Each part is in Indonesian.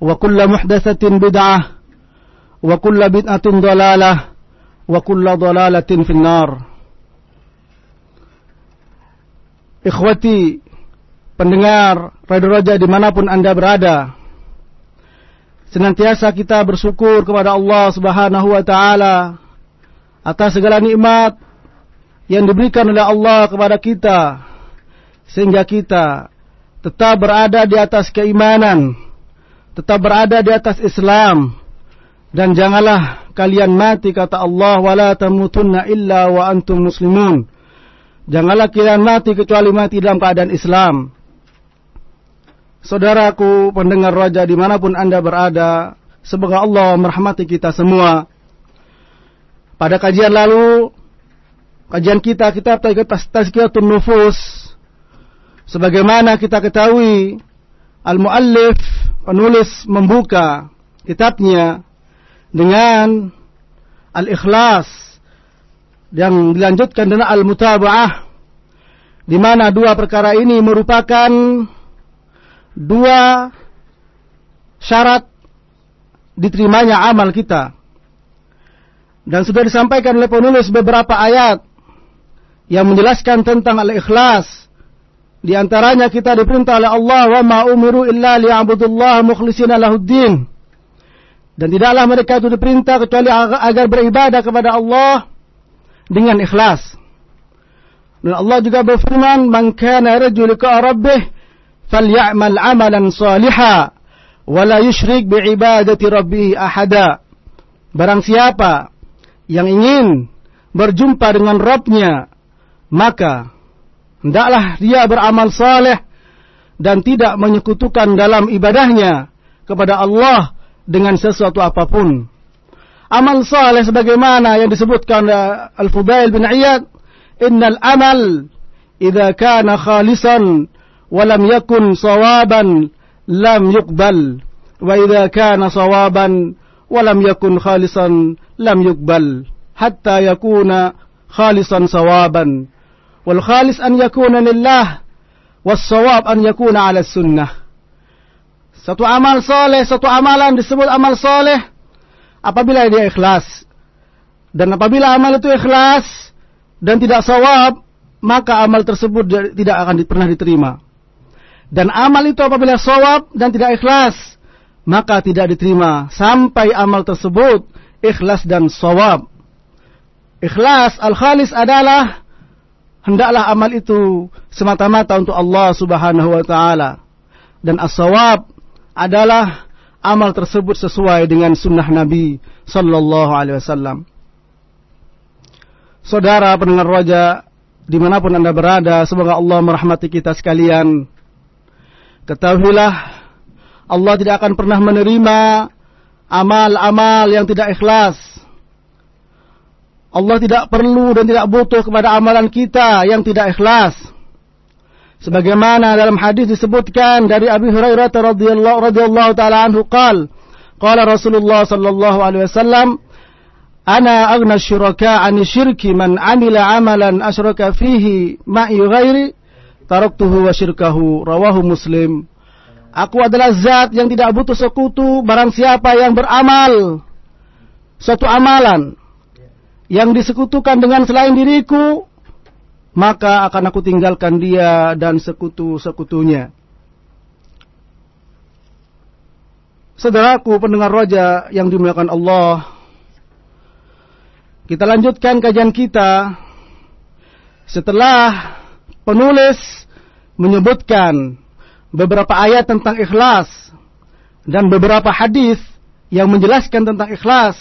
وكل محدثة بدعة وكل بدعة ضلالة وكل ضلالة في النار Ikhwati pendengar Radio Raja dimanapun anda berada Senantiasa kita bersyukur kepada Allah subhanahu wa ta'ala Atas segala nikmat yang diberikan oleh Allah kepada kita Sehingga kita tetap berada di atas keimanan Tetap berada di atas Islam Dan janganlah kalian mati kata Allah Wala tamutunna illa wa antum muslimun Janganlah kalian mati kecuali mati dalam keadaan Islam. Saudaraku pendengar raja di mana pun anda berada, semoga Allah merahmati kita semua. Pada kajian lalu, kajian kita kita tazkiyatun nufus. Sebagaimana kita ketahui, al-muallif penulis membuka kitabnya dengan al-ikhlas yang dilanjutkan dengan al-mutaba'ah di mana dua perkara ini merupakan dua syarat diterimanya amal kita. Dan sudah disampaikan oleh penulis beberapa ayat yang menjelaskan tentang al-ikhlas. Di antaranya kita diperintah oleh Allah wa ma umiru illa liya'budullah mukhlishina lahuddin. Dan tidaklah mereka itu diperintah kecuali agar beribadah kepada Allah dengan ikhlas. Dan Allah juga berfirman, "Man kana yarju liqa rabbih falyamal 'amalan salihan wa la yusyrik bi ibadati rabbih ahada." Barang siapa yang ingin berjumpa dengan Rabbnya, maka hendaklah dia beramal saleh dan tidak menyekutukan dalam ibadahnya kepada Allah dengan sesuatu apa pun. Amal saleh sebagaimana yang disebutkan Al-Fudail bin Iyad innal amal idza kana khalisan wa lam yakun sawaban lam yuqbal. Wa idza kana sawaban wa lam yakun khalisan lam yuqbal. Hatta yakuna khalisan sawaban an yakuna lillah was sawab an yakuna ala sunnah satu amal saleh satu amalan disebut amal saleh apabila dia ikhlas. Dan apabila amal itu ikhlas dan tidak sawab, maka amal tersebut tidak akan pernah diterima. Dan amal itu apabila sawab dan tidak ikhlas, maka tidak diterima sampai amal tersebut ikhlas dan sawab. Ikhlas al-khalis adalah hendaklah amal itu semata-mata untuk Allah Subhanahu wa taala. Dan as-sawab adalah amal tersebut sesuai dengan sunnah Nabi Sallallahu Alaihi Wasallam. Saudara pendengar roja, di mana pun anda berada, semoga Allah merahmati kita sekalian. Ketahuilah, Allah tidak akan pernah menerima amal-amal yang tidak ikhlas. Allah tidak perlu dan tidak butuh kepada amalan kita yang tidak ikhlas. Sebagaimana dalam hadis disebutkan dari Abi Hurairah radhiyallahu radhiyallahu taala anhu qal Qala Rasulullah sallallahu alaihi wasallam, "Ana aghna syuraka 'ani syirki man 'amila 'amalan asyraka fihi ma'i ghairi taraktuhu wa syirkahu." Rawahu Muslim. Aku adalah zat yang tidak butuh sekutu barang siapa yang beramal suatu amalan yang disekutukan dengan selain diriku maka akan aku tinggalkan dia dan sekutu-sekutunya. Saudaraku pendengar roja yang dimuliakan Allah. Kita lanjutkan kajian kita. Setelah penulis menyebutkan beberapa ayat tentang ikhlas dan beberapa hadis yang menjelaskan tentang ikhlas.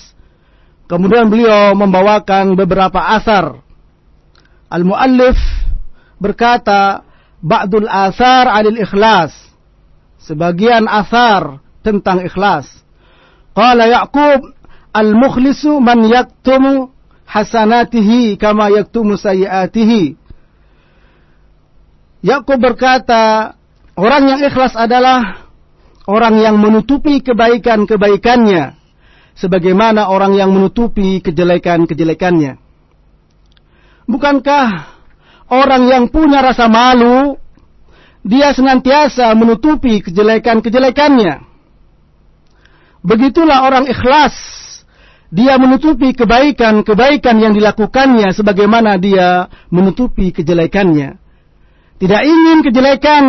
Kemudian beliau membawakan beberapa asar. Al-muallif berkata, Ba'dul asar alil ikhlas. Sebagian asar tentang ikhlas. Qala Ya'qub al-mukhlisu man yaktumu hasanatihi kama yaktumu sayiatihi. Yakub berkata, orang yang ikhlas adalah orang yang menutupi kebaikan-kebaikannya sebagaimana orang yang menutupi kejelekan-kejelekannya. Bukankah orang yang punya rasa malu dia senantiasa menutupi kejelekan-kejelekannya? Begitulah orang ikhlas. Dia menutupi kebaikan-kebaikan yang dilakukannya sebagaimana dia menutupi kejelekannya. Tidak ingin kejelekan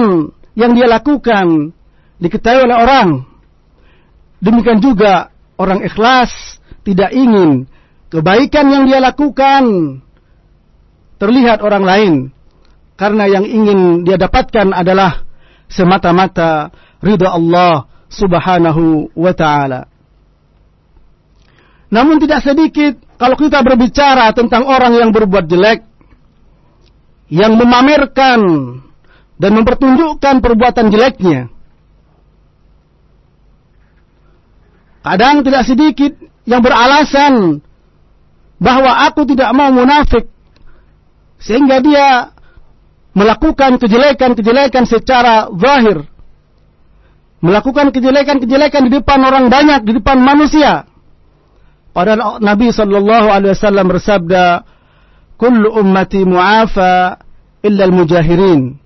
yang dia lakukan diketahui oleh orang. Demikian juga orang ikhlas tidak ingin kebaikan yang dia lakukan terlihat orang lain. Karena yang ingin dia dapatkan adalah semata-mata ridha Allah subhanahu wa ta'ala. Namun tidak sedikit kalau kita berbicara tentang orang yang berbuat jelek, yang memamerkan dan mempertunjukkan perbuatan jeleknya. Kadang tidak sedikit yang beralasan bahwa aku tidak mau munafik. Sehingga dia melakukan kejelekan-kejelekan secara zahir melakukan kejelekan-kejelekan di depan orang banyak, di depan manusia. Padahal Nabi sallallahu alaihi wasallam bersabda, "Kullu ummati mu'afa illa al-mujahirin."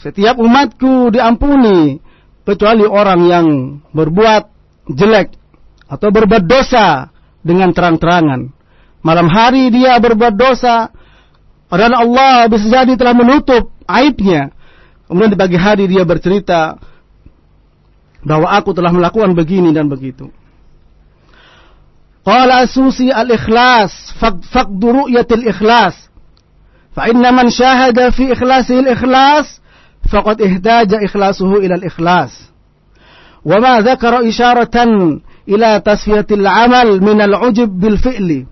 Setiap umatku diampuni kecuali orang yang berbuat jelek atau berbuat dosa dengan terang-terangan. Malam hari dia berbuat dosa, padahal Allah bisa jadi telah menutup aibnya. Kemudian di pagi hari dia bercerita, bahwa aku telah melakukan begini dan begitu. Qala asusi al-ikhlas faqdu ru'yatil ikhlas. Fa inna man syahada fi ikhlasihi al-ikhlas faqad ihtaja ikhlasuhu ila al-ikhlas. Amal min al-ujub bil fi'li.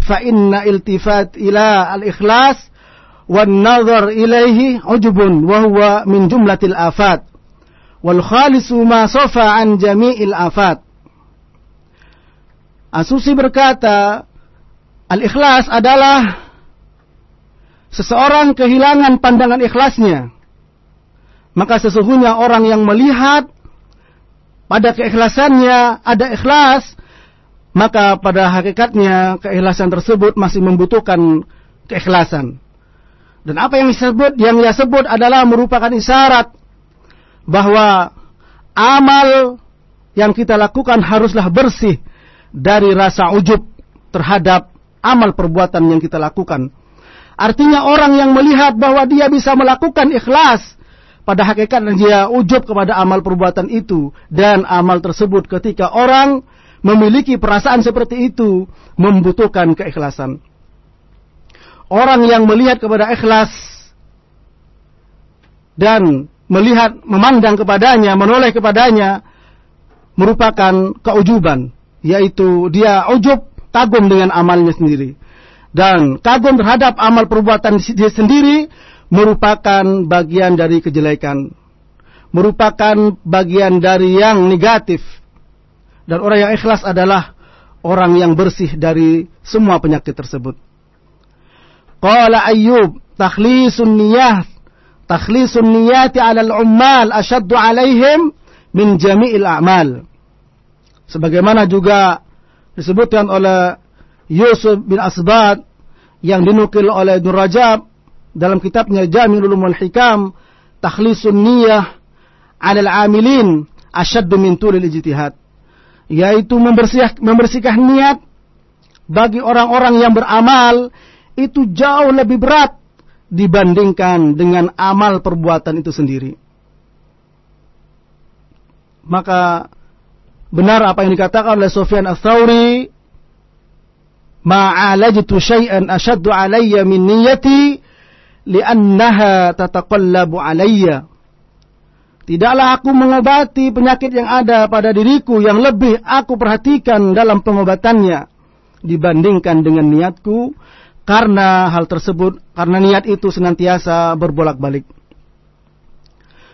Fa inna iltifat ila al-ikhlas wan nazar ilaihi ujubun wa huwa min jumlatil afat wal khalisu ma sofa an jami'il afat. Asusi berkata, al-ikhlas adalah seseorang kehilangan pandangan ikhlasnya. Maka sesungguhnya orang yang melihat pada keikhlasannya ada ikhlas, maka pada hakikatnya keikhlasan tersebut masih membutuhkan keikhlasan. Dan apa yang disebut yang ia sebut adalah merupakan isyarat bahwa amal yang kita lakukan haruslah bersih dari rasa ujub terhadap amal perbuatan yang kita lakukan. Artinya orang yang melihat bahwa dia bisa melakukan ikhlas pada hakikatnya dia ujub kepada amal perbuatan itu dan amal tersebut ketika orang memiliki perasaan seperti itu membutuhkan keikhlasan. Orang yang melihat kepada ikhlas dan melihat, memandang kepadanya, menoleh kepadanya, merupakan keujuban. Yaitu dia ujub, kagum dengan amalnya sendiri. Dan kagum terhadap amal perbuatan dia sendiri merupakan bagian dari kejelekan. Merupakan bagian dari yang negatif. Dan orang yang ikhlas adalah orang yang bersih dari semua penyakit tersebut. Qala Ayyub, takhlisun niyah takhlisun niyati 'ala al-ummal ashaddu 'alaihim min jami'il a'mal. Sebagaimana juga disebutkan oleh Yusuf bin Asbad yang dinukil oleh Ibn Rajab dalam kitabnya Jami'ul Ulum Hikam Takhlisun Niyah 'alal 'amilin asyaddu min tulil ijtihad yaitu membersih, membersihkan niat bagi orang-orang yang beramal itu jauh lebih berat dibandingkan dengan amal perbuatan itu sendiri. Maka benar apa yang dikatakan oleh Sufyan ats-Tsauri, "Ma'alajtu syai'an ashaddu 'alayya min niyyati li'annaha tataqallabu 'alayya." Tidaklah aku mengobati penyakit yang ada pada diriku yang lebih aku perhatikan dalam pengobatannya dibandingkan dengan niatku karena hal tersebut karena niat itu senantiasa berbolak-balik.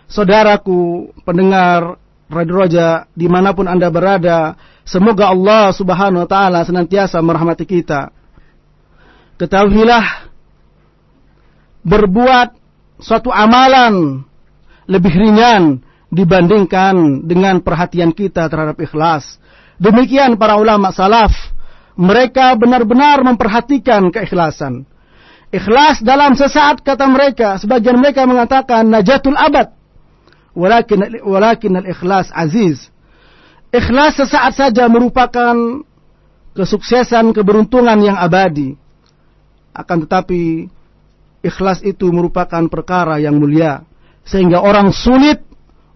Saudaraku pendengar Radio Roja di mana pun anda berada, semoga Allah Subhanahu Wa Taala senantiasa merahmati kita. Ketahuilah berbuat suatu amalan lebih ringan dibandingkan dengan perhatian kita terhadap ikhlas. Demikian para ulama salaf, mereka benar-benar memperhatikan keikhlasan. Ikhlas dalam sesaat kata mereka, sebagian mereka mengatakan najatul abad. Walakin walakin al-ikhlas aziz. Ikhlas sesaat saja merupakan kesuksesan, keberuntungan yang abadi. Akan tetapi ikhlas itu merupakan perkara yang mulia sehingga orang sulit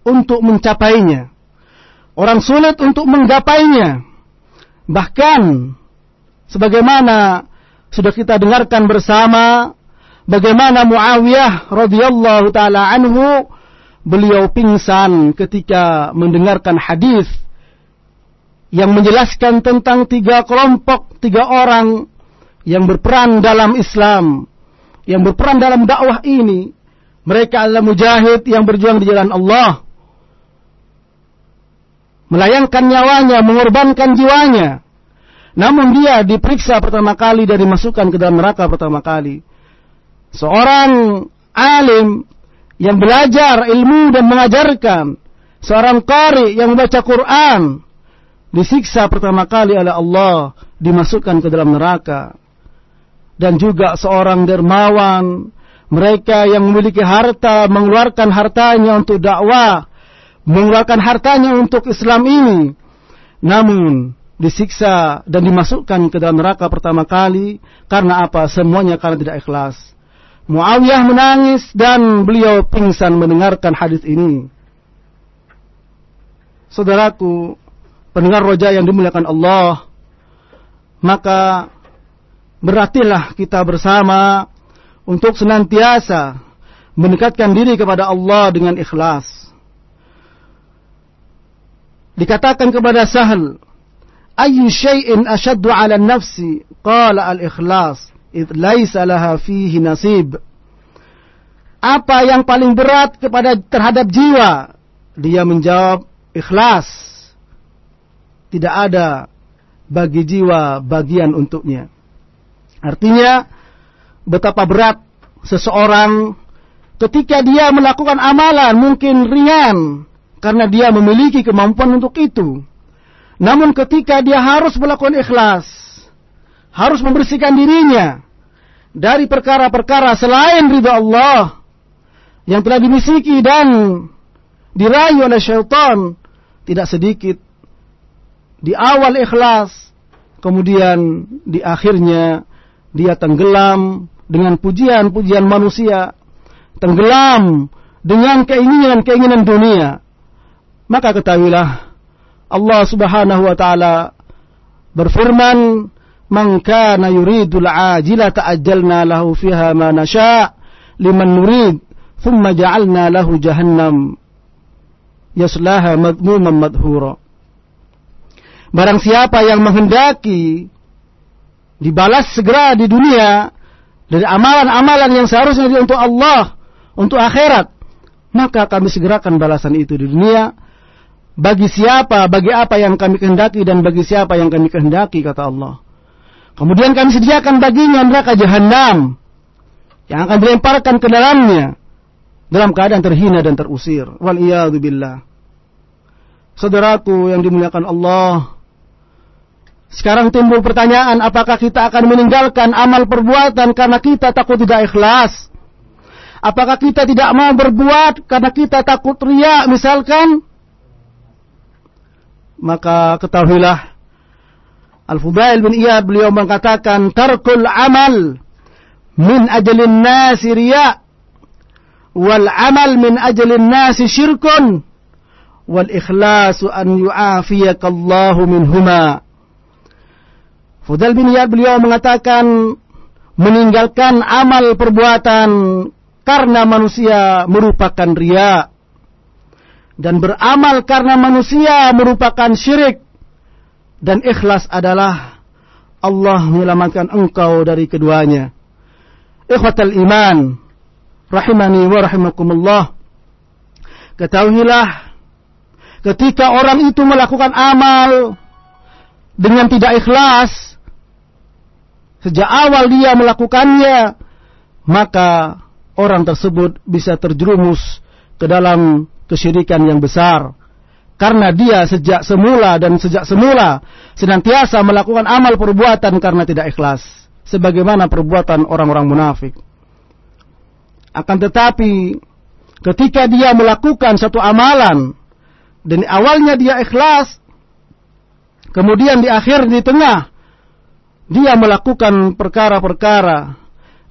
untuk mencapainya. Orang sulit untuk menggapainya. Bahkan sebagaimana sudah kita dengarkan bersama bagaimana Muawiyah radhiyallahu taala anhu beliau pingsan ketika mendengarkan hadis yang menjelaskan tentang tiga kelompok, tiga orang yang berperan dalam Islam, yang berperan dalam dakwah ini mereka adalah mujahid yang berjuang di jalan Allah. Melayangkan nyawanya, mengorbankan jiwanya. Namun dia diperiksa pertama kali dan dimasukkan ke dalam neraka pertama kali. Seorang alim yang belajar ilmu dan mengajarkan. Seorang qari yang membaca Quran. Disiksa pertama kali oleh Allah. Dimasukkan ke dalam neraka. Dan juga seorang dermawan mereka yang memiliki harta mengeluarkan hartanya untuk dakwah, mengeluarkan hartanya untuk Islam ini. Namun disiksa dan dimasukkan ke dalam neraka pertama kali karena apa? Semuanya karena tidak ikhlas. Muawiyah menangis dan beliau pingsan mendengarkan hadis ini. Saudaraku, pendengar roja yang dimuliakan Allah, maka berartilah kita bersama untuk senantiasa mendekatkan diri kepada Allah dengan ikhlas. Dikatakan kepada Sahal, "Ayyu syai'in ashaddu 'ala nafsi?" Qala al-ikhlas, "Id laisa laha fihi nasib." Apa yang paling berat kepada terhadap jiwa? Dia menjawab, ikhlas. Tidak ada bagi jiwa bagian untuknya. Artinya, betapa berat seseorang ketika dia melakukan amalan mungkin ringan karena dia memiliki kemampuan untuk itu. Namun ketika dia harus melakukan ikhlas, harus membersihkan dirinya dari perkara-perkara selain ridha Allah yang telah dimisiki dan dirayu oleh syaitan tidak sedikit di awal ikhlas kemudian di akhirnya dia tenggelam dengan pujian-pujian manusia, tenggelam dengan keinginan-keinginan dunia, maka ketahuilah Allah Subhanahu wa taala berfirman, "Man kana yuridul ajila ta'ajjalna lahu fiha ma nasha' liman nurid, thumma ja'alna lahu jahannam yaslaha madmuman madhura." Barang siapa yang menghendaki dibalas segera di dunia dari amalan-amalan yang seharusnya untuk Allah, untuk akhirat, maka kami segerakan balasan itu di dunia. Bagi siapa, bagi apa yang kami kehendaki dan bagi siapa yang kami kehendaki kata Allah. Kemudian kami sediakan baginya neraka jahanam yang akan dilemparkan ke dalamnya dalam keadaan terhina dan terusir. Wal billah. Saudaraku yang dimuliakan Allah, Sekarang timbul pertanyaan, apakah kita akan meninggalkan amal perbuatan karena kita takut tidak ikhlas? Apakah kita tidak mau berbuat karena kita takut ria misalkan? Maka ketahuilah Al-Fudail bin Iyad beliau mengatakan tarkul amal min ajalin nasi riya wal amal min ajalin nasi syirkun wal ikhlasu an yu'afiyakallahu minhuma Fudal bin Iyad beliau mengatakan meninggalkan amal perbuatan karena manusia merupakan ria dan beramal karena manusia merupakan syirik dan ikhlas adalah Allah menyelamatkan engkau dari keduanya. Ikhwatal iman, rahimani wa rahimakumullah. Ketahuilah ketika orang itu melakukan amal dengan tidak ikhlas, sejak awal dia melakukannya, maka orang tersebut bisa terjerumus ke dalam kesyirikan yang besar. Karena dia sejak semula dan sejak semula senantiasa melakukan amal perbuatan karena tidak ikhlas. Sebagaimana perbuatan orang-orang munafik. Akan tetapi ketika dia melakukan satu amalan dan awalnya dia ikhlas, kemudian di akhir di tengah dia melakukan perkara-perkara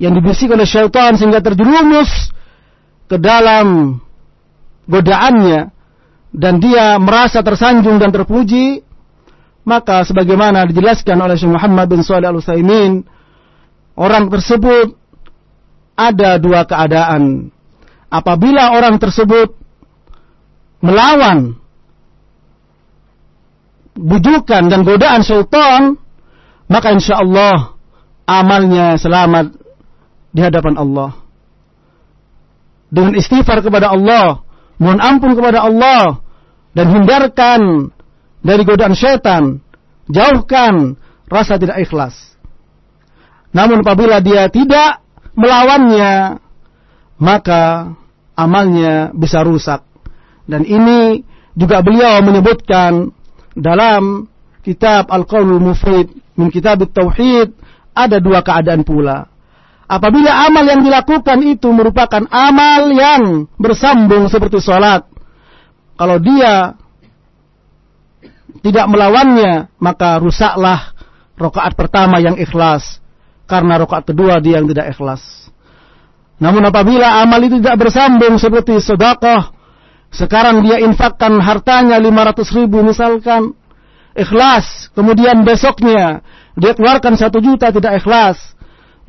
yang dibisikkan oleh syaitan sehingga terjerumus ke dalam godaannya dan dia merasa tersanjung dan terpuji maka sebagaimana dijelaskan oleh Syekh Muhammad bin Shalih Al Utsaimin orang tersebut ada dua keadaan. Apabila orang tersebut melawan bujukan dan godaan syaitan maka insya Allah amalnya selamat di hadapan Allah. Dengan istighfar kepada Allah, mohon ampun kepada Allah, dan hindarkan dari godaan setan, jauhkan rasa tidak ikhlas. Namun apabila dia tidak melawannya, maka amalnya bisa rusak. Dan ini juga beliau menyebutkan dalam kitab Al-Qaulul Mufid min kitab tauhid ada dua keadaan pula. Apabila amal yang dilakukan itu merupakan amal yang bersambung seperti sholat. Kalau dia tidak melawannya, maka rusaklah rokaat pertama yang ikhlas. Karena rokaat kedua dia yang tidak ikhlas. Namun apabila amal itu tidak bersambung seperti sedekah, sekarang dia infakkan hartanya 500 ribu misalkan, ikhlas, kemudian besoknya dia keluarkan satu juta tidak ikhlas,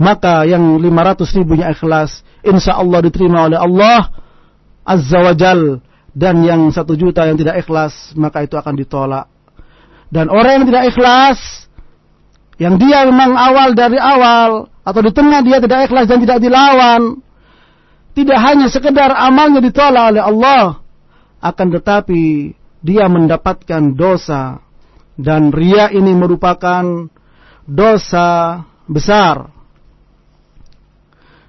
maka yang lima ratus ribunya ikhlas, insya Allah diterima oleh Allah Azza wa Jal. Dan yang satu juta yang tidak ikhlas, maka itu akan ditolak. Dan orang yang tidak ikhlas, yang dia memang awal dari awal, atau di tengah dia tidak ikhlas dan tidak dilawan, tidak hanya sekedar amalnya ditolak oleh Allah, akan tetapi dia mendapatkan dosa dan ria ini merupakan dosa besar.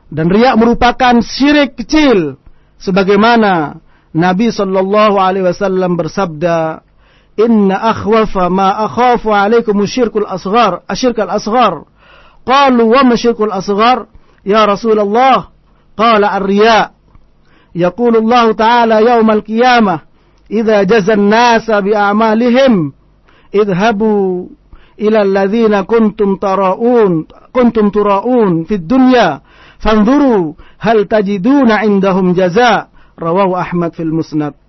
Dan ria merupakan syirik kecil sebagaimana Nabi sallallahu alaihi wasallam bersabda, "Inna akhwafa ma akhafu alaikum syirkul asghar, asyirkal asghar." Qalu wa ma syirkul asghar? Ya Rasulullah, qala ar-riya. Yaqulu Allah Ta'ala yawm al-qiyamah, "Idza jaza an-nasa bi a'malihim idhabu ila alladhina kuntum taraun kuntum turaun fid dunya fanzuru hal tajiduna indahum jaza rawahu Ahmad fil Musnad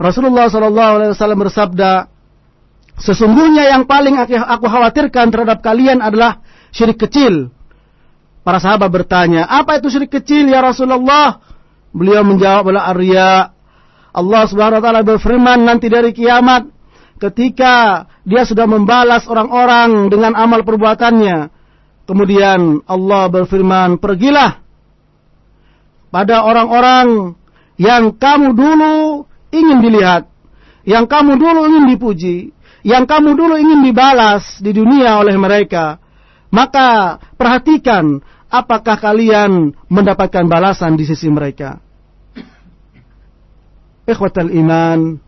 Rasulullah sallallahu alaihi wasallam bersabda Sesungguhnya yang paling aku khawatirkan terhadap kalian adalah syirik kecil. Para sahabat bertanya, apa itu syirik kecil ya Rasulullah? Beliau menjawab adalah arya. Allah subhanahu wa ta'ala berfirman nanti dari kiamat ketika dia sudah membalas orang-orang dengan amal perbuatannya. Kemudian Allah berfirman, pergilah pada orang-orang yang kamu dulu ingin dilihat, yang kamu dulu ingin dipuji, yang kamu dulu ingin dibalas di dunia oleh mereka. Maka perhatikan apakah kalian mendapatkan balasan di sisi mereka. Ikhwatal iman,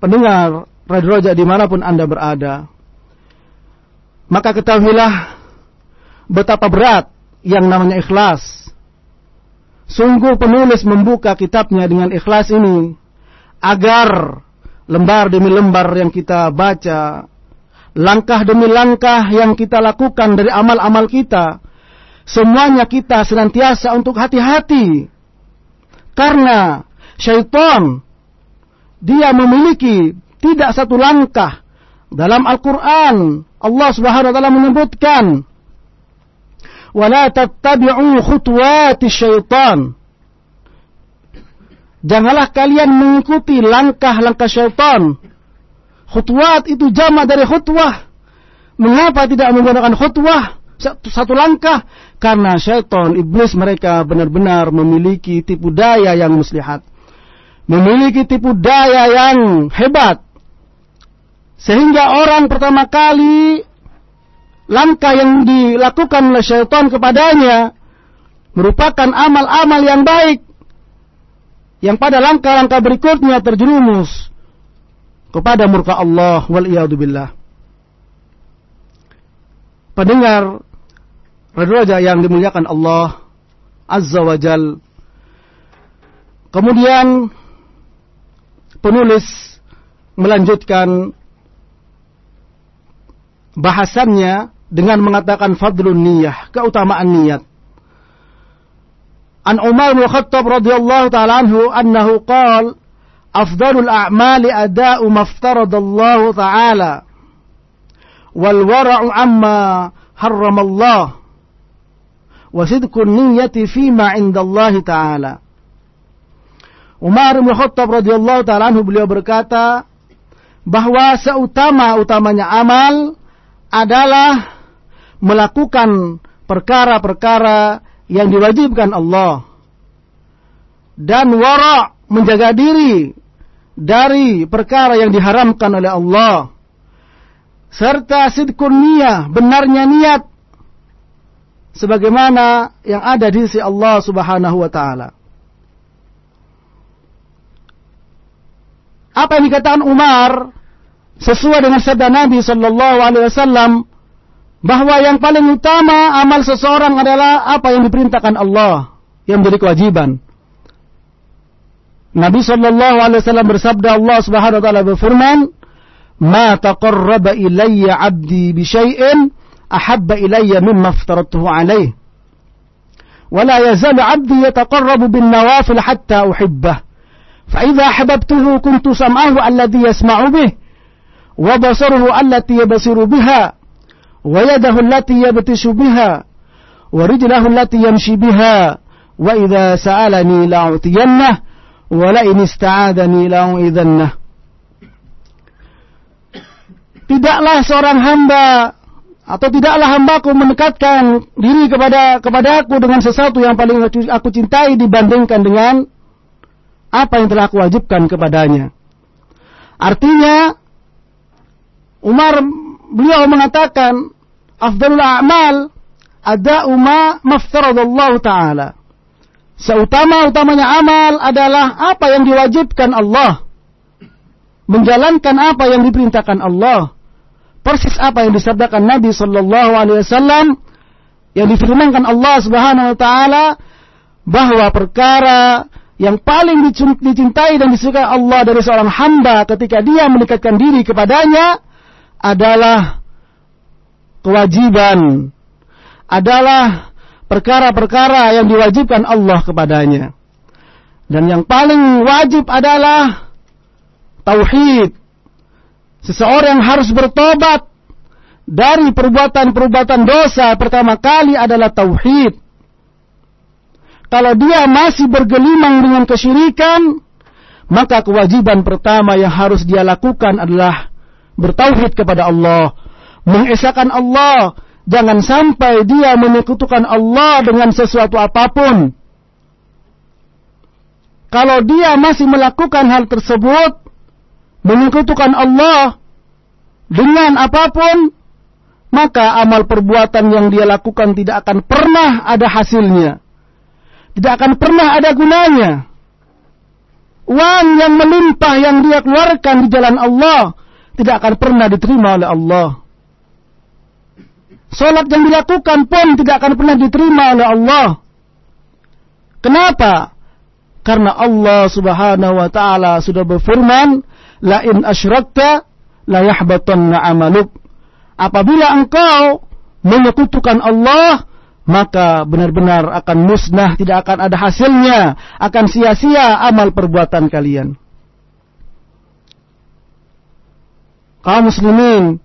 pendengar Radroja di mana pun Anda berada. Maka ketahuilah betapa berat yang namanya ikhlas. Sungguh penulis membuka kitabnya dengan ikhlas ini agar lembar demi lembar yang kita baca, langkah demi langkah yang kita lakukan dari amal-amal kita, semuanya kita senantiasa untuk hati-hati. Karena syaitan dia memiliki tidak satu langkah dalam Al-Quran Allah Subhanahu wa taala menyebutkan wala tattabi'u khutuwati syaitan Janganlah kalian mengikuti langkah-langkah syaitan. Khutwat itu jama dari khutwah. Mengapa tidak menggunakan khutwah? Satu, satu langkah. Karena syaitan, iblis mereka benar-benar memiliki tipu daya yang muslihat. Memiliki tipu daya yang hebat. Sehingga orang pertama kali langkah yang dilakukan oleh syaitan kepadanya merupakan amal-amal yang baik yang pada langkah-langkah berikutnya terjerumus kepada murka Allah wal billah. Pendengar Radio yang dimuliakan Allah Azza wa Jal. Kemudian penulis melanjutkan bahasannya dengan mengatakan fadlun niyah, keutamaan niat. An Umar bin Khattab radhiyallahu taala anhu annahu qala afdalul a'mali ada'u maftaradallahu ta'ala wal wara'u amma harramallah wa sidqun niyyati fima 'indallahi ta'ala Umar bin Khattab radhiyallahu taala anhu beliau berkata bahwa seutama-utamanya amal adalah melakukan perkara-perkara yang diwajibkan Allah dan wara menjaga diri dari perkara yang diharamkan oleh Allah serta sidkun niyah benarnya niat sebagaimana yang ada di sisi Allah Subhanahu wa taala apa yang dikatakan Umar sesuai dengan sabda Nabi Shallallahu Alaihi Wasallam bahwa yang paling utama amal seseorang adalah apa yang diperintahkan Allah yang menjadi kewajiban. Nabi Shallallahu Alaihi Wasallam bersabda Allah Subhanahu Wa Taala berfirman, "Ma taqarraba ilayya abdi bi shay'in ahabba ilayya mimma aftaratuhu alaih. Wa la yazal abdi yataqarrabu bin nawafil hatta. فإذا أحببته كنت سمعه الذي يسمع به وبصره التي يبصر بها ويده التي يبتش بها ورجله التي يمشي بها وإذا سألني لأعطينه ولئن استعاذني لأعيذنه Tidaklah seorang hamba atau tidaklah hambaku mendekatkan diri kepada kepadaku dengan sesuatu yang paling aku cintai dibandingkan dengan apa yang telah aku wajibkan kepadanya. Artinya Umar beliau mengatakan afdalul a'mal ada umma maftaradallahu taala. Seutama-utamanya amal adalah apa yang diwajibkan Allah. Menjalankan apa yang diperintahkan Allah. Persis apa yang disabdakan Nabi sallallahu alaihi wasallam yang difirmankan Allah Subhanahu wa taala bahwa perkara yang paling dicintai dan disukai Allah dari seorang hamba ketika dia mendekatkan diri kepadanya adalah kewajiban, adalah perkara-perkara yang diwajibkan Allah kepadanya. Dan yang paling wajib adalah tauhid. Seseorang harus bertobat dari perbuatan-perbuatan dosa pertama kali adalah tauhid. Kalau dia masih bergelimang dengan kesyirikan, maka kewajiban pertama yang harus dia lakukan adalah bertauhid kepada Allah, mengesahkan Allah, jangan sampai dia menyekutukan Allah dengan sesuatu apa pun. Kalau dia masih melakukan hal tersebut, menyekutukan Allah dengan apa pun, maka amal perbuatan yang dia lakukan tidak akan pernah ada hasilnya. Tidak akan pernah ada gunanya. Uang yang melimpah yang dia keluarkan di jalan Allah tidak akan pernah diterima oleh Allah. Salat yang dilakukan pun tidak akan pernah diterima oleh Allah. Kenapa? Karena Allah Subhanahu wa taala sudah berfirman, "La in asyrakta la yahbatanna amaluk." Apabila engkau menyekutukan Allah, maka benar-benar akan musnah, tidak akan ada hasilnya, akan sia-sia amal perbuatan kalian. Kaum muslimin,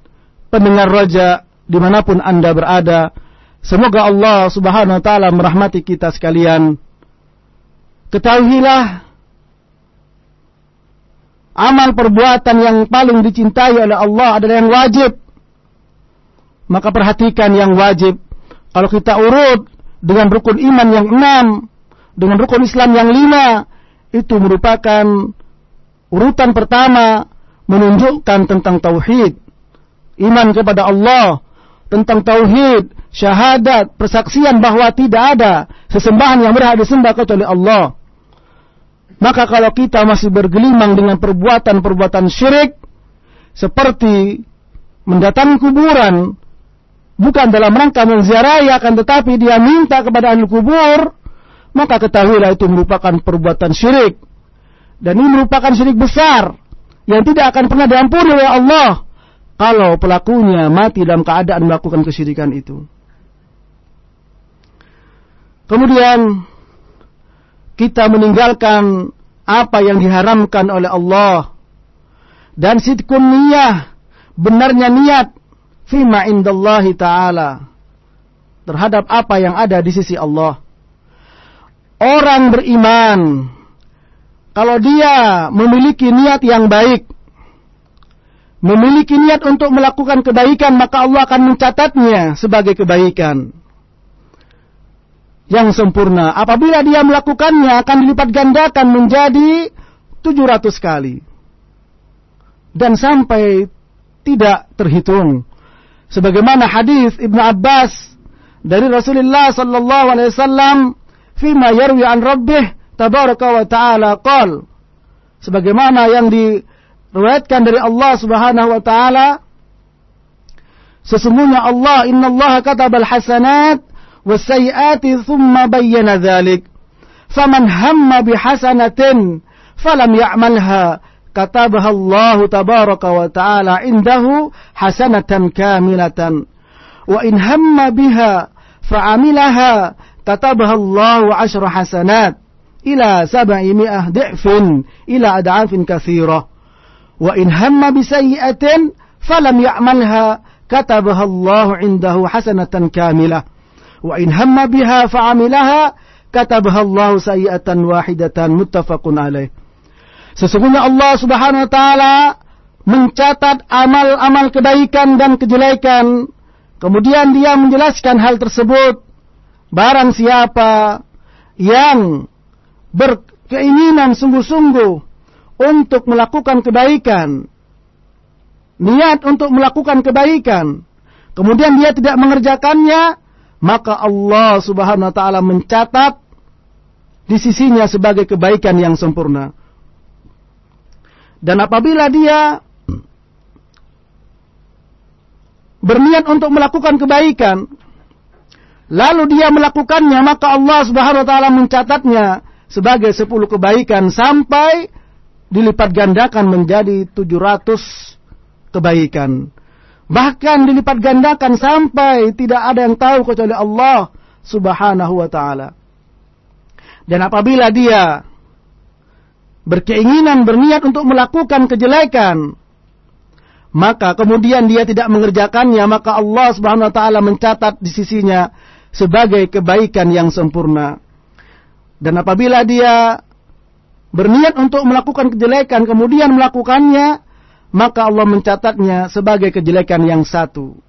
pendengar roja, di mana pun anda berada, semoga Allah subhanahu wa ta'ala merahmati kita sekalian. Ketahuilah, amal perbuatan yang paling dicintai oleh Allah adalah yang wajib. Maka perhatikan yang wajib kalau kita urut dengan rukun iman yang enam, dengan rukun Islam yang lima, itu merupakan urutan pertama menunjukkan tentang tauhid, iman kepada Allah, tentang tauhid, syahadat, persaksian bahwa tidak ada sesembahan yang berhak disembah kecuali Allah. Maka kalau kita masih bergelimang dengan perbuatan-perbuatan syirik seperti mendatangi kuburan, bukan dalam rangka menziarahi akan tetapi dia minta kepada ahli kubur, maka ketahuilah itu merupakan perbuatan syirik. Dan ini merupakan syirik besar yang tidak akan pernah diampuni oleh Allah kalau pelakunya mati dalam keadaan melakukan kesyirikan itu. Kemudian kita meninggalkan apa yang diharamkan oleh Allah dan sidkun niyah benarnya niat fima indallahi ta'ala terhadap apa yang ada di sisi Allah. Orang beriman kalau dia memiliki niat yang baik, memiliki niat untuk melakukan kebaikan, maka Allah akan mencatatnya sebagai kebaikan yang sempurna. Apabila dia melakukannya akan dilipat gandakan menjadi 700 kali. Dan sampai tidak terhitung sebagaimana hadis Ibnu Abbas dari Rasulullah sallallahu alaihi wasallam fima yarwi an rabbih tabaraka wa taala qal sebagaimana yang diriwayatkan dari Allah Subhanahu wa taala sesungguhnya Allah innallaha katabal hasanat wasayyiati thumma bayyana dzalik faman hamma bihasanatin falam ya'malha katabaha Allah tabaraka wa ta'ala indahu hasanatan kamilatan wa in hamma biha fa'amilaha katabaha Allah ashra hasanat ila sab'i mi'ah di'fin ila ad'afin kathira wa in hamma bisayyi'atin falam ya'malha katabaha Allah indahu hasanatan kamilah wa in hamma biha fa'amilaha katabaha Sesungguhnya Allah Subhanahu wa taala mencatat amal-amal kebaikan dan kejelekan. Kemudian dia menjelaskan hal tersebut. Barang siapa yang berkeinginan sungguh-sungguh untuk melakukan kebaikan, niat untuk melakukan kebaikan, kemudian dia tidak mengerjakannya, maka Allah Subhanahu wa taala mencatat di sisinya sebagai kebaikan yang sempurna. Dan apabila dia berniat untuk melakukan kebaikan, lalu dia melakukannya, maka Allah Subhanahu wa taala mencatatnya sebagai sepuluh kebaikan sampai dilipat gandakan menjadi 700 kebaikan. Bahkan dilipat gandakan sampai tidak ada yang tahu kecuali Allah Subhanahu wa taala. Dan apabila dia berkeinginan berniat untuk melakukan kejelekan. Maka kemudian dia tidak mengerjakannya maka Allah Subhanahu wa taala mencatat di sisinya sebagai kebaikan yang sempurna. Dan apabila dia berniat untuk melakukan kejelekan kemudian melakukannya maka Allah mencatatnya sebagai kejelekan yang satu.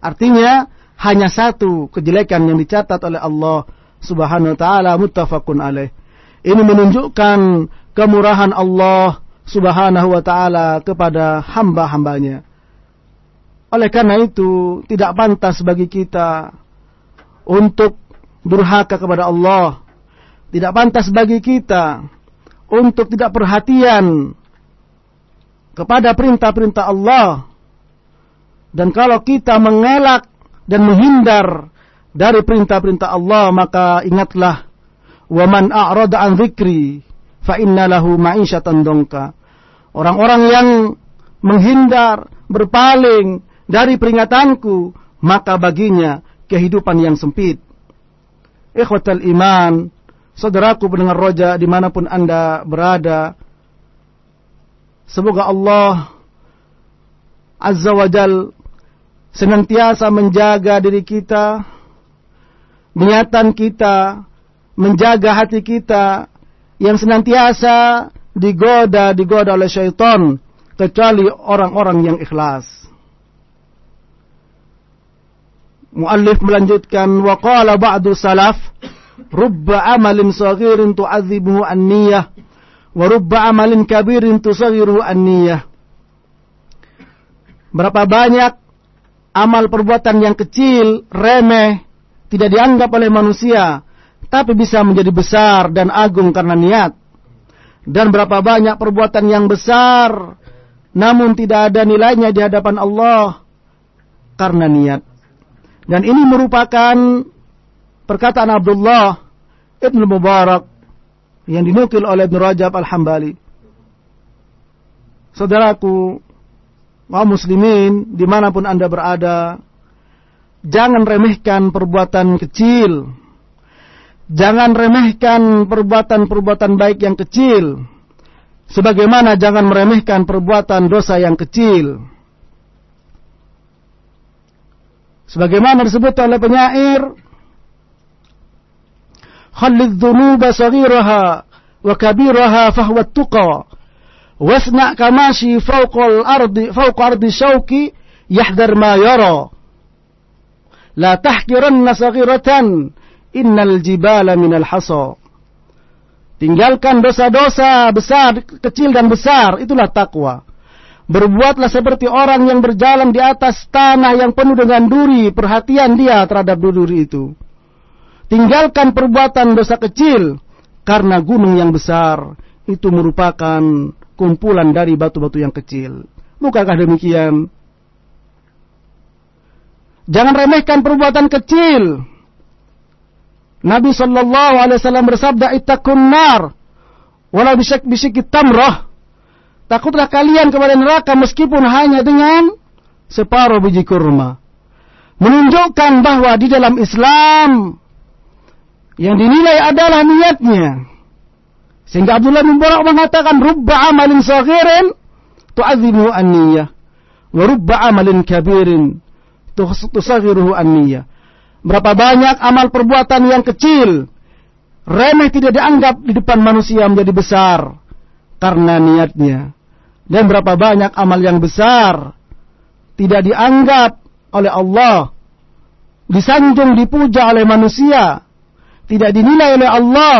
Artinya hanya satu kejelekan yang dicatat oleh Allah Subhanahu wa taala muttafaqun alaih. Ini menunjukkan kemurahan Allah Subhanahu wa taala kepada hamba-hambanya. Oleh karena itu, tidak pantas bagi kita untuk durhaka kepada Allah. Tidak pantas bagi kita untuk tidak perhatian kepada perintah-perintah Allah dan kalau kita mengelak dan menghindar dari perintah-perintah Allah maka ingatlah wa man a'rada an fa inna lahu ma'isyatan dongka. Orang-orang yang menghindar berpaling dari peringatanku maka baginya kehidupan yang sempit. Ikhwatal iman saudaraku pendengar roja di mana pun anda berada Semoga Allah Azza wa Jal senantiasa menjaga diri kita, niatan kita, menjaga hati kita yang senantiasa digoda digoda oleh syaitan kecuali orang-orang yang ikhlas. Muallif melanjutkan wa qala ba'du salaf rubba amalin saghirin tu'adzibuhu an-niyyah warubba amalin kabirin tusawiru an-niyah. Berapa banyak amal perbuatan yang kecil, remeh, tidak dianggap oleh manusia, tapi bisa menjadi besar dan agung karena niat. Dan berapa banyak perbuatan yang besar, namun tidak ada nilainya di hadapan Allah karena niat. Dan ini merupakan perkataan Abdullah Ibn Mubarak yang dinukil oleh Ibn Rajab Al-Hambali. Saudaraku, kaum muslimin, di mana pun anda berada, jangan remehkan perbuatan kecil. Jangan remehkan perbuatan-perbuatan baik yang kecil. Sebagaimana jangan meremehkan perbuatan dosa yang kecil. Sebagaimana disebut oleh penyair, Khalid dhunuba sagiraha wa kabiraha fahwat tuqa. Wasna kamashi fauqal al-ardi fawqa ardi syauki yahdar ma yara. La tahkiranna sagiratan innal jibala minal haso. Tinggalkan dosa-dosa besar, kecil dan besar, itulah takwa. Berbuatlah seperti orang yang berjalan di atas tanah yang penuh dengan duri, perhatian dia terhadap duri itu. Tinggalkan perbuatan dosa kecil, karena gunung yang besar itu merupakan kumpulan dari batu-batu yang kecil. Bukankah demikian? Jangan remehkan perbuatan kecil, Nabi sallallahu alaihi wasallam bersabda ittaqun nar walau bisyak bisyikit tamrah. Takutlah kalian kepada neraka meskipun hanya dengan separuh biji kurma. Menunjukkan bahwa di dalam Islam yang dinilai adalah niatnya. Sehingga Abdullah bin Barak mengatakan rubba amalin saghirin tu'azimu an-niyah wa rubba amalin kabirin tusaghiruhu an-niyah. Berapa banyak amal perbuatan yang kecil remeh tidak dianggap di depan manusia menjadi besar karena niatnya. Dan berapa banyak amal yang besar tidak dianggap oleh Allah disanjung dipuja oleh manusia tidak dinilai oleh Allah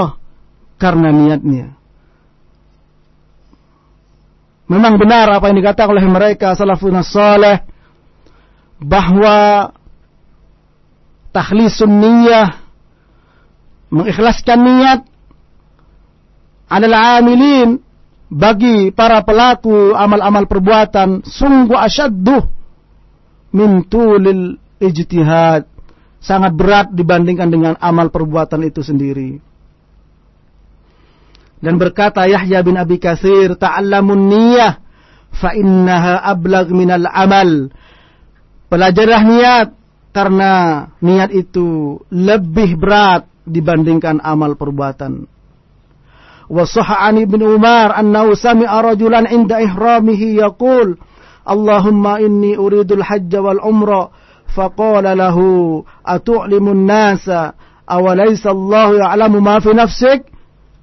karena niatnya. Memang benar apa yang dikatakan oleh mereka salafun saleh bahwa takhlisun niyah. Mengikhlaskan niat. Adalah amilin. Bagi para pelaku amal-amal perbuatan. Sungguh asyadduh min tulil ijtihad. Sangat berat dibandingkan dengan amal perbuatan itu sendiri. Dan berkata Yahya bin Abi Katsir, "Ta'allamun niyyah fa innaha ablag minal amal." Pelajarilah niat karena niat itu lebih berat dibandingkan amal perbuatan. Wasahha an Ibn Umar annahu sami'a rajulan inda ihramihi yaqul Allahumma inni Uridul al-hajj wal umra. Faqala lahu atu'limu Nasa, awalaysa Allahu ya'lamu ma fi nafsik?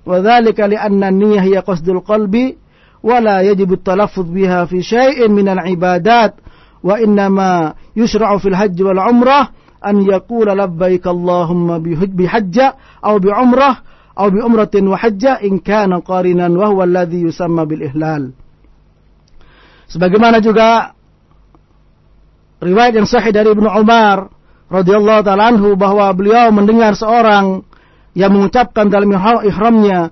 Wa dhalika li anna an-niyyah hiya qasdul qalbi wa la yajibu at-talaffuz biha fi shay'in min al-ibadat wa innama yusra'u fil hajj wal umrah an yaqula labbaik Allahumma bi bihajja aw bi umrah aw bi umratin wa hajja in kana qarinan wa huwa alladhi yusamma bil ihlal. Sebagaimana juga riwayat yang sahih dari Ibnu Umar radhiyallahu taala anhu bahwa beliau mendengar seorang yang mengucapkan dalam ihramnya,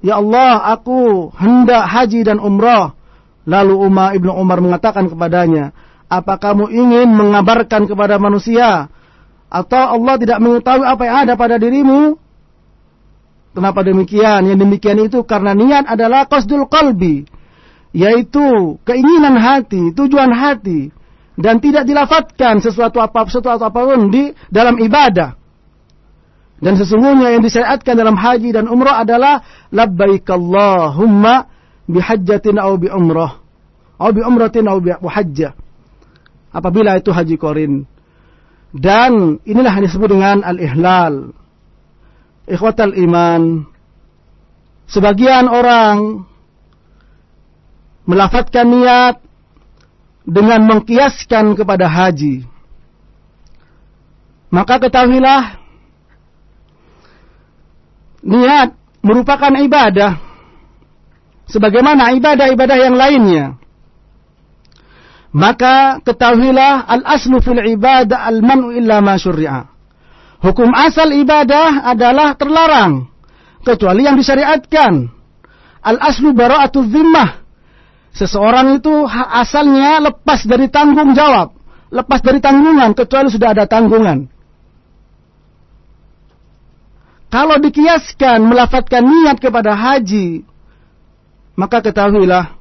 "Ya Allah, aku hendak haji dan umrah." Lalu Umar Ibnu Umar mengatakan kepadanya, "Apa kamu ingin mengabarkan kepada manusia atau Allah tidak mengetahui apa yang ada pada dirimu?" Kenapa demikian? Yang demikian itu karena niat adalah qasdul qalbi, yaitu keinginan hati, tujuan hati dan tidak dilafatkan sesuatu apa sesuatu apa pun di dalam ibadah. Dan sesungguhnya yang disyariatkan dalam haji dan umrah adalah labbaik Allahumma bihajjatin au bi umrah au bi umratin au bi hajjah. Apabila itu haji korin. Dan inilah yang disebut dengan al-ihlal. Ikhwatal iman. Sebagian orang melafatkan niat dengan mengkiaskan kepada haji. Maka ketahuilah niat merupakan ibadah sebagaimana ibadah-ibadah yang lainnya. Maka ketahuilah al-aslu fil ibadah al-man'u illa ma syurri'a. Hukum asal ibadah adalah terlarang kecuali yang disyariatkan. Al-aslu bara'atu zimmah. Seseorang itu asalnya lepas dari tanggung jawab, lepas dari tanggungan kecuali sudah ada tanggungan. Kalau dikiaskan melafatkan niat kepada haji, maka ketahuilah,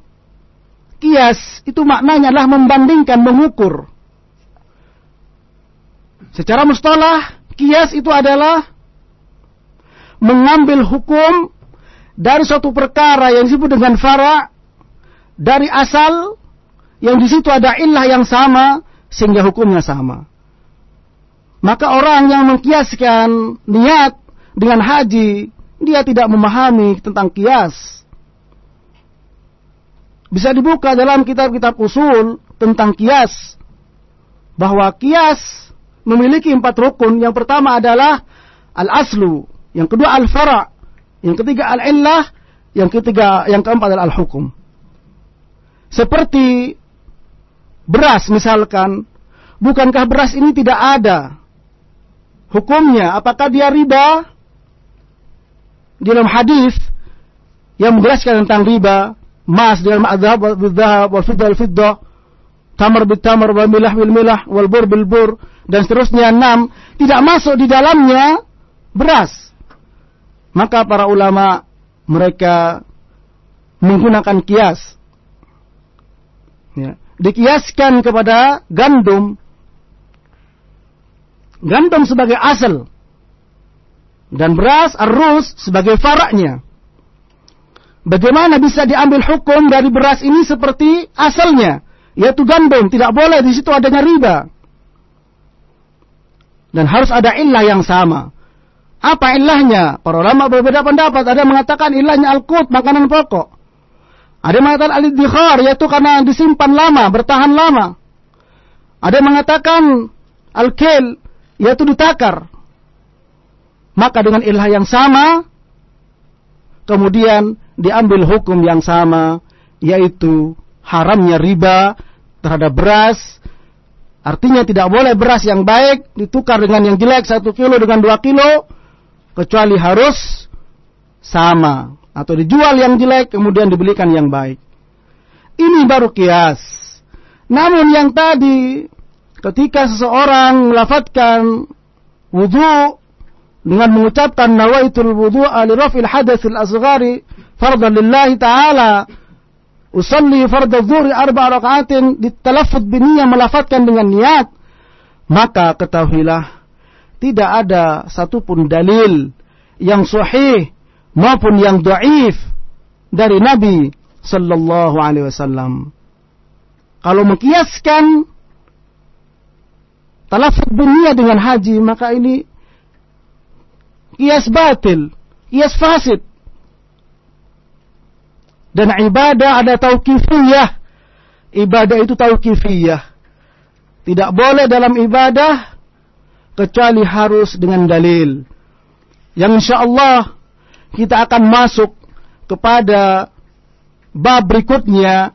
kias itu maknanya adalah membandingkan, mengukur. Secara mustalah, kias itu adalah mengambil hukum dari suatu perkara yang disebut dengan fara dari asal yang di situ ada ilah yang sama sehingga hukumnya sama. Maka orang yang mengkiaskan niat dengan haji, dia tidak memahami tentang kias. Bisa dibuka dalam kitab-kitab usul tentang kias. Bahwa kias memiliki empat rukun. Yang pertama adalah al-aslu. Yang kedua al-fara. Yang ketiga al-illah. Yang ketiga, yang keempat adalah al-hukum. Seperti beras misalkan. Bukankah beras ini tidak ada hukumnya? Apakah dia riba? di dalam hadis yang menjelaskan tentang riba, emas dengan ma'adzhab wal dhahab wal fiddah wal fiddah, tamar bil tamar wal bil milah bil dan seterusnya enam tidak masuk di dalamnya beras. Maka para ulama mereka menggunakan kias. Ya. Dikiaskan kepada gandum. Gandum sebagai asal dan beras arus sebagai faraknya. Bagaimana bisa diambil hukum dari beras ini seperti asalnya, yaitu gandum, tidak boleh di situ adanya riba. Dan harus ada ilah yang sama. Apa ilahnya? Para ulama berbeda pendapat. Ada yang mengatakan ilahnya al-qut, makanan pokok. Ada yang mengatakan al-iddikhar, yaitu karena disimpan lama, bertahan lama. Ada yang mengatakan al-kil, yaitu ditakar maka dengan ilah yang sama kemudian diambil hukum yang sama yaitu haramnya riba terhadap beras. Artinya tidak boleh beras yang baik ditukar dengan yang jelek satu kilo dengan dua kilo kecuali harus sama. Atau dijual yang jelek kemudian dibelikan yang baik. Ini baru kias. Namun yang tadi ketika seseorang melafatkan wudhu dengan mengucapkan nawaitul wudu'a li raf'il hadatsil asghari fardan lillahi ta'ala usalli fardhu dhuhri arba rakaatin ditalaffuz biniyah melafatkan dengan niat maka ketahuilah tidak ada satupun dalil yang sahih maupun yang dhaif dari Nabi sallallahu alaihi wasallam kalau mengkiaskan talaffuz biniyah dengan haji maka ini kias batil, kias fasid. Dan ibadah ada tauqifiyah. Ibadah itu tauqifiyah. Tidak boleh dalam ibadah kecuali harus dengan dalil. Yang insya Allah kita akan masuk kepada bab berikutnya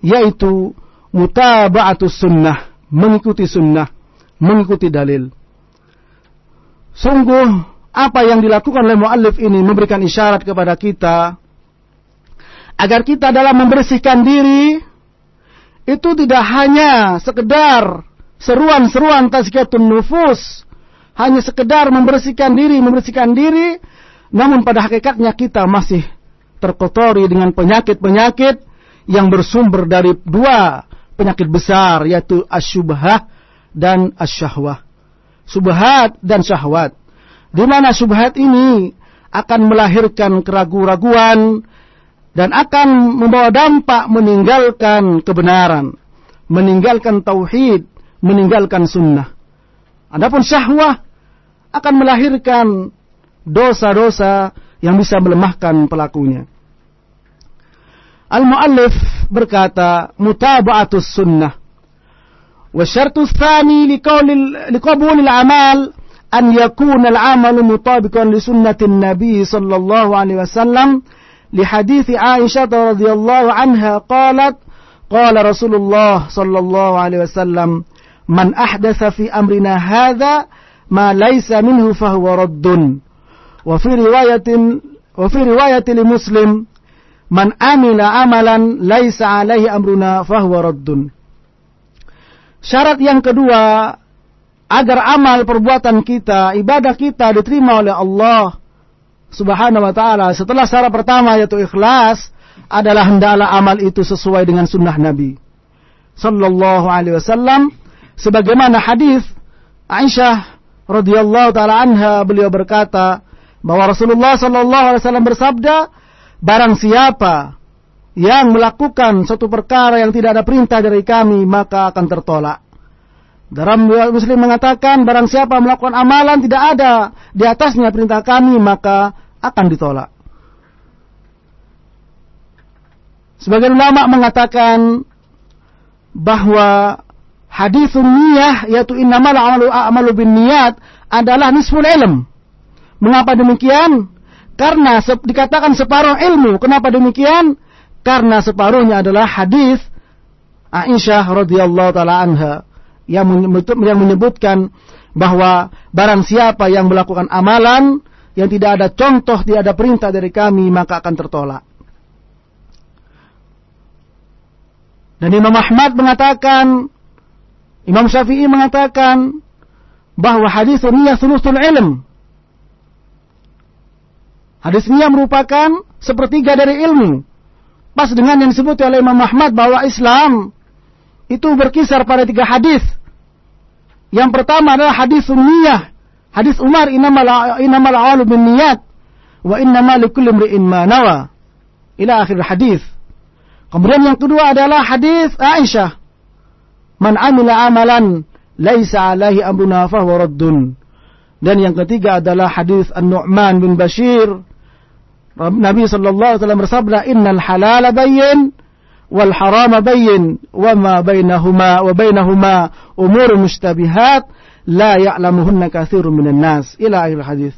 yaitu mutaba'atus sunnah, mengikuti sunnah, mengikuti dalil. Sungguh apa yang dilakukan oleh muallif ini memberikan isyarat kepada kita agar kita dalam membersihkan diri itu tidak hanya sekedar seruan-seruan tazkiyatun nufus, hanya sekedar membersihkan diri, membersihkan diri, namun pada hakikatnya kita masih terkotori dengan penyakit-penyakit yang bersumber dari dua penyakit besar yaitu asyubhah dan asyahwah. Subhat dan syahwat. Di mana subhat ini akan melahirkan keraguan-raguan dan akan membawa dampak meninggalkan kebenaran, meninggalkan tauhid, meninggalkan sunnah. Adapun syahwah akan melahirkan dosa-dosa yang bisa melemahkan pelakunya. Al-Muallif berkata, mutaba'atus sunnah. والشرط الثاني لقبول الأعمال أن يكون العمل مطابقا لسنة النبي صلى الله عليه وسلم لحديث عائشة رضي الله عنها قالت قال رسول الله صلى الله عليه وسلم من أحدث في أمرنا هذا ما ليس منه فهو رد وفي رواية وفي رواية لمسلم من عمل عملا ليس عليه أمرنا فهو رد Syarat yang kedua agar amal perbuatan kita, ibadah kita diterima oleh Allah Subhanahu wa taala setelah syarat pertama yaitu ikhlas adalah hendaklah amal itu sesuai dengan sunnah Nabi sallallahu alaihi wasallam sebagaimana hadis Aisyah radhiyallahu taala anha beliau berkata bahwa Rasulullah sallallahu alaihi wasallam bersabda barang siapa yang melakukan suatu perkara yang tidak ada perintah dari kami maka akan tertolak. Dalam Muslim mengatakan barang siapa melakukan amalan tidak ada di atasnya perintah kami maka akan ditolak. Sebagian ulama mengatakan bahwa hadis niyah yaitu innamal amalu a'malu bin niyat adalah nisful ilm. Mengapa demikian? Karena dikatakan separuh ilmu. Kenapa demikian? Karena separuhnya adalah hadis Aisyah radhiyallahu taala anha yang menyebutkan bahwa barang siapa yang melakukan amalan yang tidak ada contoh, tidak ada perintah dari kami, maka akan tertolak. Dan Imam Ahmad mengatakan, Imam Syafi'i mengatakan bahwa hadis niyah sulusul ilm. Hadis niyah merupakan sepertiga dari ilmu. Pas dengan yang disebut oleh Imam Ahmad bahwa Islam itu berkisar pada tiga hadis. Yang pertama adalah hadis niyah. Hadis Umar innamal innamal a'malu binniyat wa innamal likulli imri'in ma nawa. Ila akhir hadis. Kemudian yang kedua adalah hadis Aisyah. Man amila amalan laisa alaihi amruna fahuwa raddun. Dan yang ketiga adalah hadis An-Nu'man bin Bashir Nabi sallallahu alaihi wasallam bersabda, "Innal halala bayyin wal harama bayyin wa ma bainahuma wa bainahuma umur mustabihat la ya'lamuhunna katsirun minan nas." Ila akhir hadis.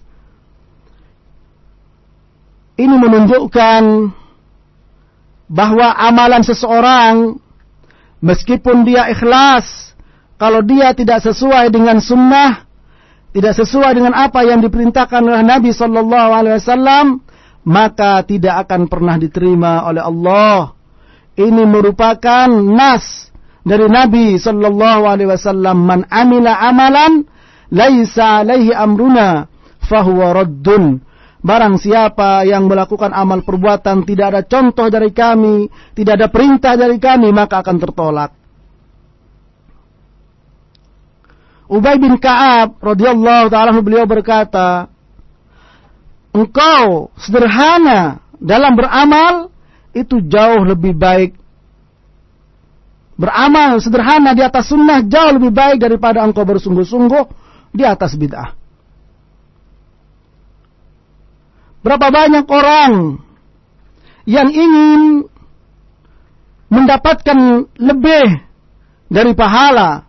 Ini menunjukkan bahwa amalan seseorang meskipun dia ikhlas kalau dia tidak sesuai dengan sunnah tidak sesuai dengan apa yang diperintahkan oleh Nabi sallallahu alaihi wasallam maka tidak akan pernah diterima oleh Allah. Ini merupakan nas dari Nabi sallallahu alaihi wasallam, "Man amila amalan laisa alaihi amruna fahuwa raddun." Barang siapa yang melakukan amal perbuatan tidak ada contoh dari kami, tidak ada perintah dari kami, maka akan tertolak. Ubay bin Ka'ab radhiyallahu taala beliau berkata, engkau sederhana dalam beramal itu jauh lebih baik. Beramal sederhana di atas sunnah jauh lebih baik daripada engkau bersungguh-sungguh di atas bid'ah. Berapa banyak orang yang ingin mendapatkan lebih dari pahala,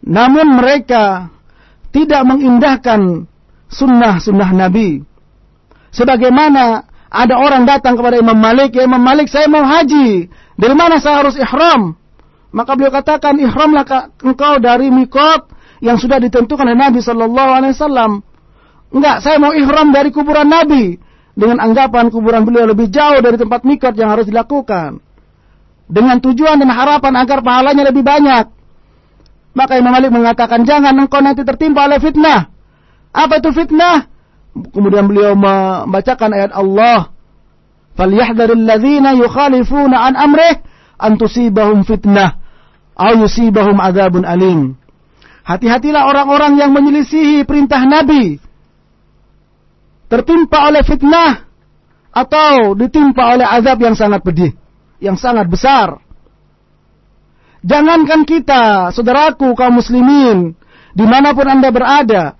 namun mereka tidak mengindahkan sunnah-sunnah Nabi Sebagaimana ada orang datang kepada Imam Malik, ya Imam Malik saya mau haji. Dari mana saya harus ihram? Maka beliau katakan ihramlah engkau dari mikot yang sudah ditentukan oleh Nabi Shallallahu Alaihi Wasallam. Enggak, saya mau ihram dari kuburan Nabi. dengan anggapan kuburan beliau lebih jauh dari tempat mikot yang harus dilakukan. Dengan tujuan dan harapan agar pahalanya lebih banyak. Maka Imam Malik mengatakan, jangan engkau nanti tertimpa oleh fitnah. Apa itu fitnah? Kemudian beliau membacakan ayat Allah. فَلْيَحْذَرِ الَّذِينَ يُخَالِفُونَ عَنْ أَمْرِهِ أَنْ تُصِيبَهُمْ فِتْنَةٌ au yusibahum alim. Hati-hatilah orang-orang yang menyelisihi perintah Nabi. Tertimpa oleh fitnah atau ditimpa oleh azab yang sangat pedih, yang sangat besar. Jangankan kita, saudaraku kaum muslimin, di mana pun anda berada,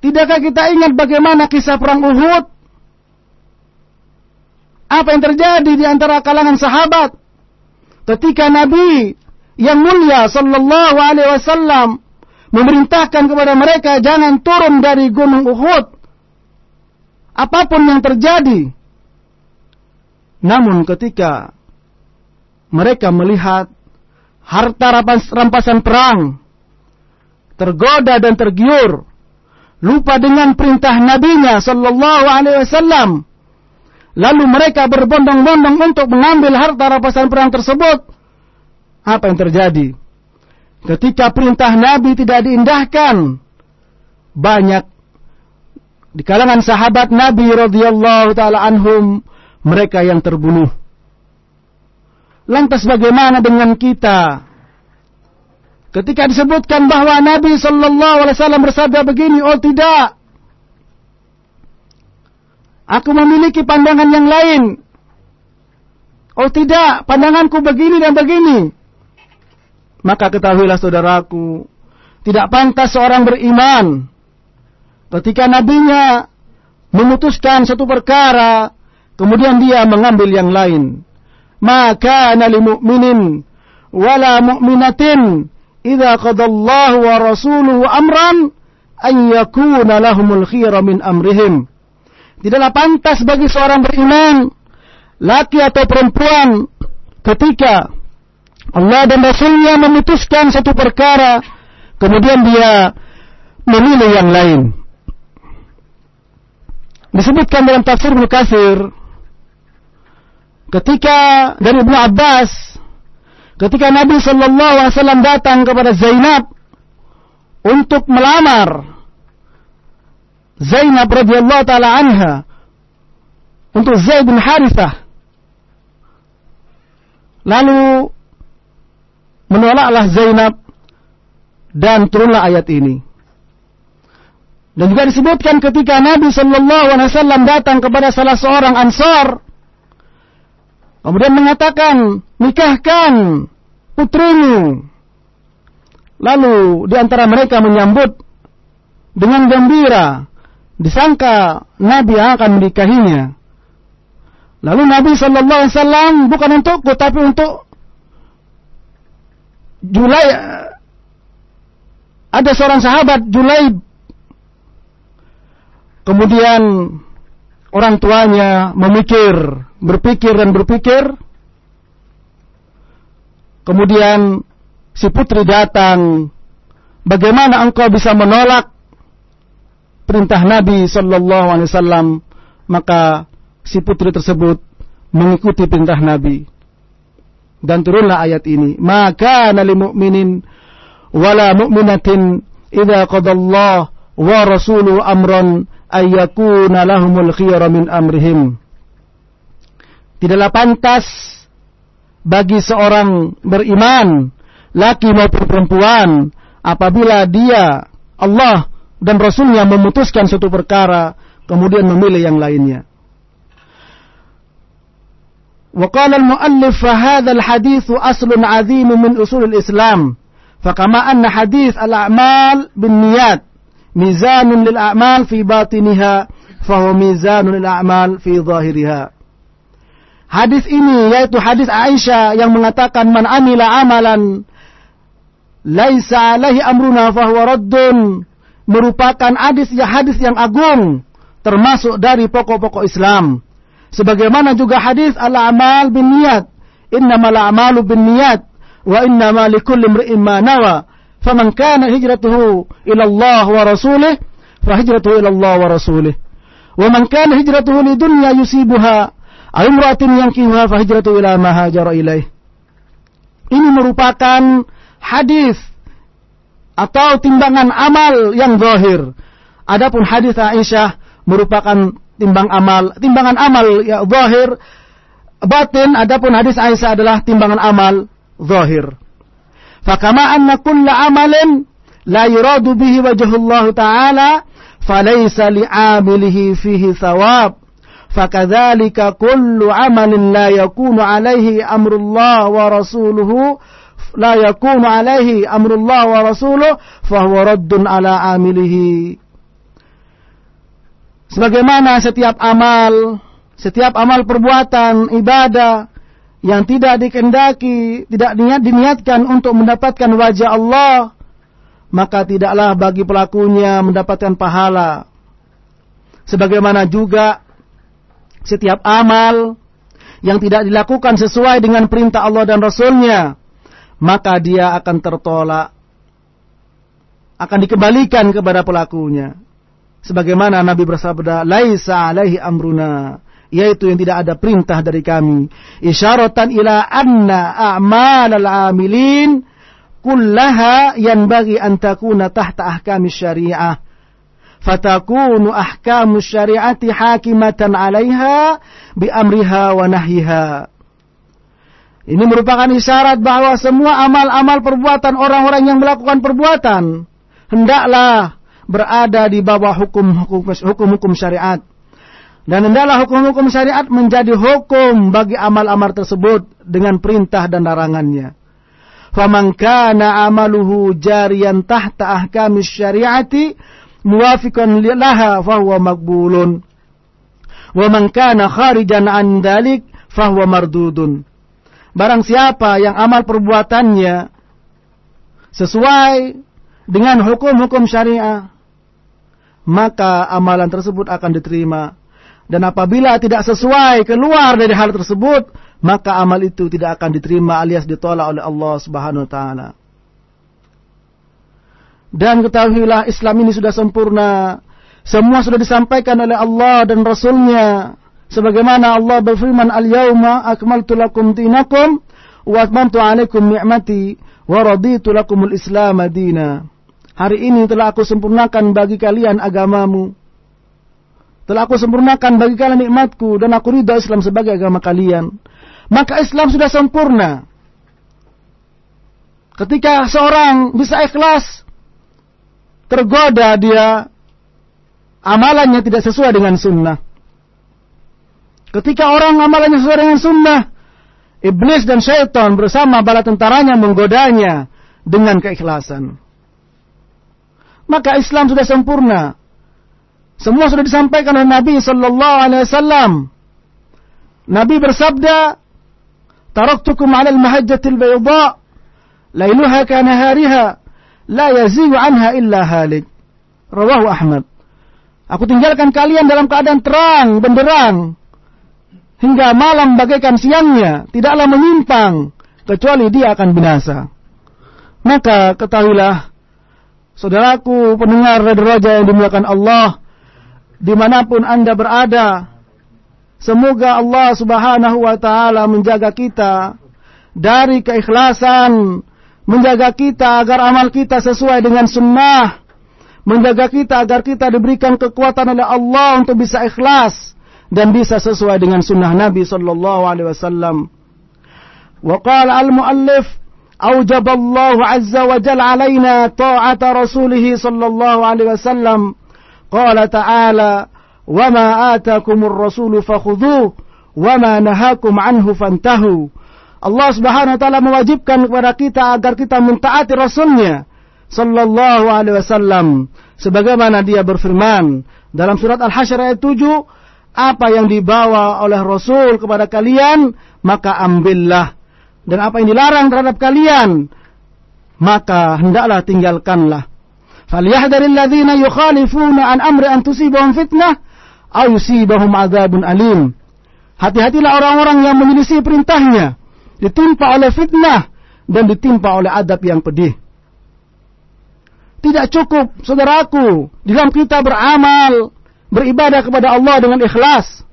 tidakkah kita ingat bagaimana kisah perang Uhud? Apa yang terjadi di antara kalangan sahabat? Ketika Nabi yang mulia sallallahu alaihi wasallam memerintahkan kepada mereka jangan turun dari gunung Uhud apa pun yang terjadi. Namun ketika mereka melihat harta rampasan perang, tergoda dan tergiur, lupa dengan perintah nabinya sallallahu alaihi wasallam. Lalu mereka berbondong-bondong untuk mengambil harta rampasan perang tersebut. Apa yang terjadi? Ketika perintah Nabi tidak diindahkan, banyak di kalangan sahabat Nabi radhiyallahu taala anhum mereka yang terbunuh. Lantas bagaimana dengan kita? Ketika disebutkan bahwa Nabi sallallahu alaihi wasallam bersabda begini, oh tidak. Aku memiliki pandangan yang lain. Oh tidak, pandanganku begini dan begini. Maka ketahuilah saudaraku, tidak pantas seorang beriman ketika nabinya memutuskan satu perkara, kemudian dia mengambil yang lain. Maka nali mu'minin wala mu'minatin idza qadallahu wa rasuluhu amran an yakuna lahumul khira min amrihim. Tidaklah pantas bagi seorang beriman, laki atau perempuan, ketika Allah dan Rasulnya memutuskan satu perkara, kemudian dia memilih yang lain. Disebutkan dalam tafsir Ibnu ketika dari Ibnu Abbas ketika Nabi sallallahu alaihi wasallam datang kepada Zainab untuk melamar Zainab radhiyallahu taala anha untuk Zaid bin Harithah lalu menolaklah Zainab dan turunlah ayat ini dan juga disebutkan ketika Nabi Shallallahu Alaihi Wasallam datang kepada salah seorang Ansar, kemudian mengatakan nikahkan putrimu. Lalu di antara mereka menyambut dengan gembira, disangka Nabi akan menikahinya. Lalu Nabi Shallallahu Alaihi Wasallam bukan untukku tapi untuk Julai ada seorang sahabat Julaib Kemudian orang tuanya memikir, berpikir dan berpikir. Kemudian si putri datang, bagaimana engkau bisa menolak perintah Nabi sallallahu alaihi wasallam? Maka si putri tersebut mengikuti perintah Nabi. Dan turunlah ayat ini, maka nali mu'minin wala mu'minatin idza qadallahu wa rasuluhu amran ayyakuna lahumul khiyara min amrihim. Tidaklah pantas bagi seorang beriman, laki maupun perempuan, apabila dia, Allah dan Rasulnya memutuskan suatu perkara, kemudian memilih yang lainnya. وقال المؤلف فهذا الحديث أصل عظيم من أصول الإسلام فكما أن حديث الأعمال بالنيات mizanun lil a'mal fi batiniha fahuwa mizanun lil a'mal fi zahiriha. Hadis ini yaitu hadis Aisyah yang mengatakan man amila amalan laisa alaihi amruna fahuwa raddun merupakan hadis ya hadis yang agung termasuk dari pokok-pokok Islam. Sebagaimana juga hadis al-amal bin niyat. Innamal a'malu bin niyat wa innama likulli imri'in ma nawa faman kana hijratuhu ila Allah wa rasulih fa hijratuhu ila Allah wa rasulih Wa man kana hijratuhu lidunya yusibuha aw imra'atin yankihuha fa hijratu ila ma hajara ilaih. Ini merupakan hadis atau timbangan amal yang zahir. Adapun hadis Aisyah merupakan timbang amal, timbangan amal ya zahir batin adapun hadis Aisyah adalah timbangan amal zahir. Fakama anna kulla amalin la yuradu bihi wajhullah ta'ala falaysa li'amilihi fihi thawab. Kullu amalin la yakunu alaihi amrullah wa rasuluhu la yakunu alaihi amrullah wa rasuluhu fahuwa raddun ala amilihi. Sebagaimana setiap amal, setiap amal perbuatan, ibadah yang tidak dikendaki, tidak niat diniatkan untuk mendapatkan wajah Allah, maka tidaklah bagi pelakunya mendapatkan pahala. Sebagaimana juga setiap amal yang tidak dilakukan sesuai dengan perintah Allah dan Rasulnya, maka dia akan tertolak, akan dikembalikan kepada pelakunya. Sebagaimana Nabi bersabda, "Laisa alaihi amruna." yaitu yang tidak ada perintah dari kami isyaratan ila anna a'mal al-amilin kullaha yanbaghi an takuna tahta ahkam syariah fatakunu ahkam syariati hakimatan 'alaiha bi amriha wa ini merupakan isyarat bahwa semua amal-amal perbuatan orang-orang yang melakukan perbuatan hendaklah berada di bawah hukum-hukum syariat dan hendaklah hukum-hukum syariat menjadi hukum bagi amal-amal tersebut dengan perintah dan larangannya. Faman kana amaluhu ahkami syariati muwafiqan laha fahuwa makbulun. Wa man kana kharijan an dalik fahuwa mardudun. Barang siapa yang amal perbuatannya sesuai dengan hukum-hukum syariah, maka amalan tersebut akan diterima dan apabila tidak sesuai keluar dari hal tersebut, maka amal itu tidak akan diterima alias ditolak oleh Allah Subhanahu wa taala. Dan ketahuilah Islam ini sudah sempurna. Semua sudah disampaikan oleh Allah dan Rasulnya. Sebagaimana Allah berfirman, Al-yawma akmaltu lakum dinakum wa atmamtu alaikum ni'mati wa raditu lakumul islam dina. Hari ini telah aku sempurnakan bagi kalian agamamu telah aku sempurnakan bagi kalian nikmatku dan aku ridha Islam sebagai agama kalian. Maka Islam sudah sempurna. Ketika seorang bisa ikhlas, tergoda dia, amalannya tidak sesuai dengan sunnah. Ketika orang amalannya sesuai dengan sunnah, iblis dan syaitan bersama bala tentaranya menggodanya dengan keikhlasan. Maka Islam sudah sempurna. Semua sudah disampaikan oleh Nabi sallallahu alaihi wasallam. Nabi bersabda, "Taraktukum 'ala al-mahajjatil bayda, lailuha kanahariha, la yazigu anha illa halik." Rawahu Ahmad. Aku tinggalkan kalian dalam keadaan terang, benderang, hingga malam bagaikan siangnya, tidaklah menyimpang, kecuali dia akan binasa. Maka ketahuilah, saudaraku pendengar radio Raja yang dimuliakan Allah, di mana pun anda berada. Semoga Allah subhanahu wa ta'ala menjaga kita dari keikhlasan, menjaga kita agar amal kita sesuai dengan sunnah, menjaga kita agar kita diberikan kekuatan oleh Allah untuk bisa ikhlas dan bisa sesuai dengan sunnah Nabi sallallahu alaihi wasallam. Wa al-muallif أوجب الله عز وجل علينا طاعة رسوله صلى الله عليه وسلم قال تعالى وما آتاكم الرسول فخذوه وما نهاكم عنه فانتهوا Allah Subhanahu wa taala mewajibkan kepada kita agar kita mentaati Rasulnya sallallahu alaihi wasallam sebagaimana dia berfirman dalam surat Al-Hasyr ayat 7 apa yang dibawa oleh Rasul kepada kalian maka ambillah dan apa yang dilarang terhadap kalian maka hendaklah tinggalkanlah falyahdharil ladzina yukhalifuna an amri an tusibahum fitnah aw yusibahum adzabun alim. Hati-hatilah orang-orang yang menyelisih perintahnya, ditimpa oleh fitnah dan ditimpa oleh adab yang pedih. Tidak cukup, saudaraku, dalam kita beramal, beribadah kepada Allah dengan ikhlas.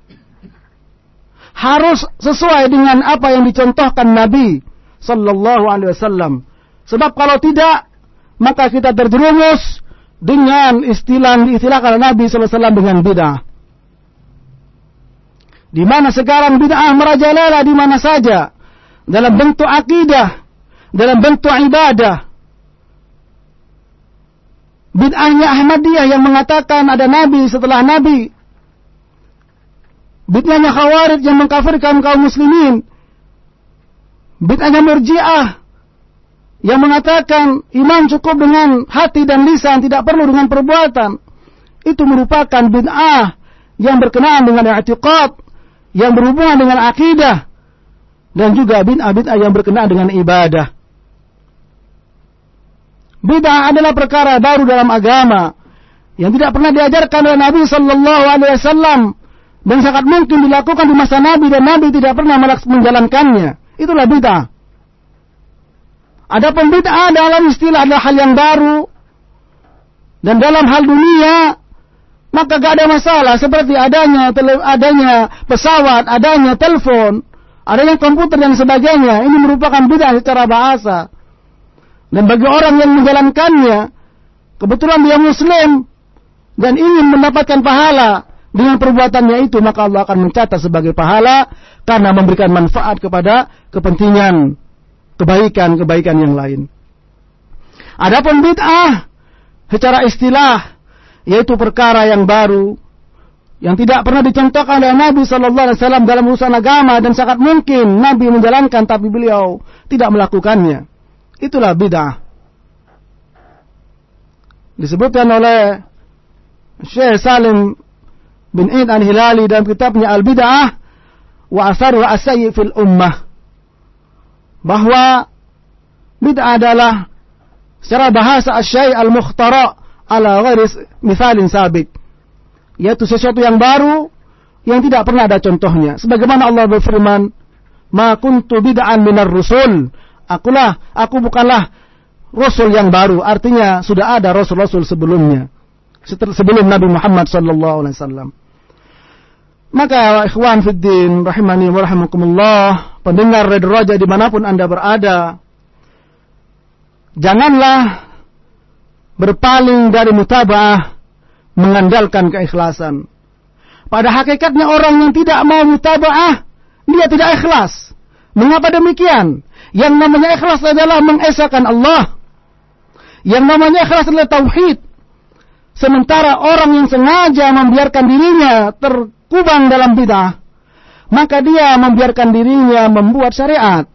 Harus sesuai dengan apa yang dicontohkan Nabi sallallahu alaihi wasallam. Sebab kalau tidak, maka kita terjerumus dengan istilah diistilahkan Nabi sallallahu alaihi wasallam dengan bid'ah. Di mana sekarang bid'ah merajalela di mana saja dalam bentuk akidah, dalam bentuk ibadah, Bid'ahnya Ahmadiyah yang mengatakan ada nabi setelah nabi. Bid'ahnya Khawarij yang mengkafirkan kaum muslimin. Bid'ahnya Murji'ah yang mengatakan iman cukup dengan hati dan lisan, tidak perlu dengan perbuatan. Itu merupakan bid'ah yang berkenaan dengan i'tiqad, yang berhubungan dengan akidah dan juga bid'ah-bid'ah yang berkenaan dengan ibadah. Bid'ah adalah perkara baru dalam agama yang tidak pernah diajarkan oleh Nabi Sallallahu Alaihi Wasallam dan sangat mungkin dilakukan di masa Nabi dan Nabi tidak pernah menjalankannya. Itulah bid'ah. Ada bid'ah dalam istilah adalah hal yang baru dan dalam hal dunia maka gak ada masalah seperti adanya tele, adanya pesawat, adanya telepon, adanya komputer dan sebagainya. Ini merupakan bid'ah secara bahasa. Dan bagi orang yang menjalankannya, kebetulan dia muslim dan ingin mendapatkan pahala dengan perbuatannya itu, maka Allah akan mencatat sebagai pahala karena memberikan manfaat kepada kepentingan kebaikan-kebaikan yang lain. Adapun bid'ah secara istilah yaitu perkara yang baru yang tidak pernah dicontohkan oleh Nabi Shallallahu Alaihi Wasallam dalam urusan agama dan sangat mungkin Nabi menjalankan tapi beliau tidak melakukannya. Itulah bid'ah. Disebutkan oleh Syekh Salim bin Id al-Hilali dalam kitabnya Al-Bid'ah wa Asar wa Asayyi fil Ummah. Bahwa bid'ah adalah secara bahasa asyai al-mukhtara ala ghairi misalin sabit. Yaitu sesuatu yang baru yang tidak pernah ada contohnya. Sebagaimana Allah berfirman, "Ma kuntu bid'an minar rusul." Akulah, aku bukanlah Rasul yang baru. Artinya sudah ada Rasul-Rasul sebelumnya. Sebelum Nabi Muhammad sallallahu alaihi wasallam. Maka ikhwan fiddin rahimani wa rahimakumullah, pendengar Radio Raja di mana pun Anda berada, janganlah berpaling dari mutabah mengandalkan keikhlasan. Pada hakikatnya orang yang tidak mau mutabah, dia tidak ikhlas. Mengapa demikian? Yang namanya ikhlas adalah mengesahkan Allah. Yang namanya ikhlas adalah tauhid. Sementara orang yang sengaja membiarkan dirinya terkubang dalam bid'ah, maka dia membiarkan dirinya membuat syariat.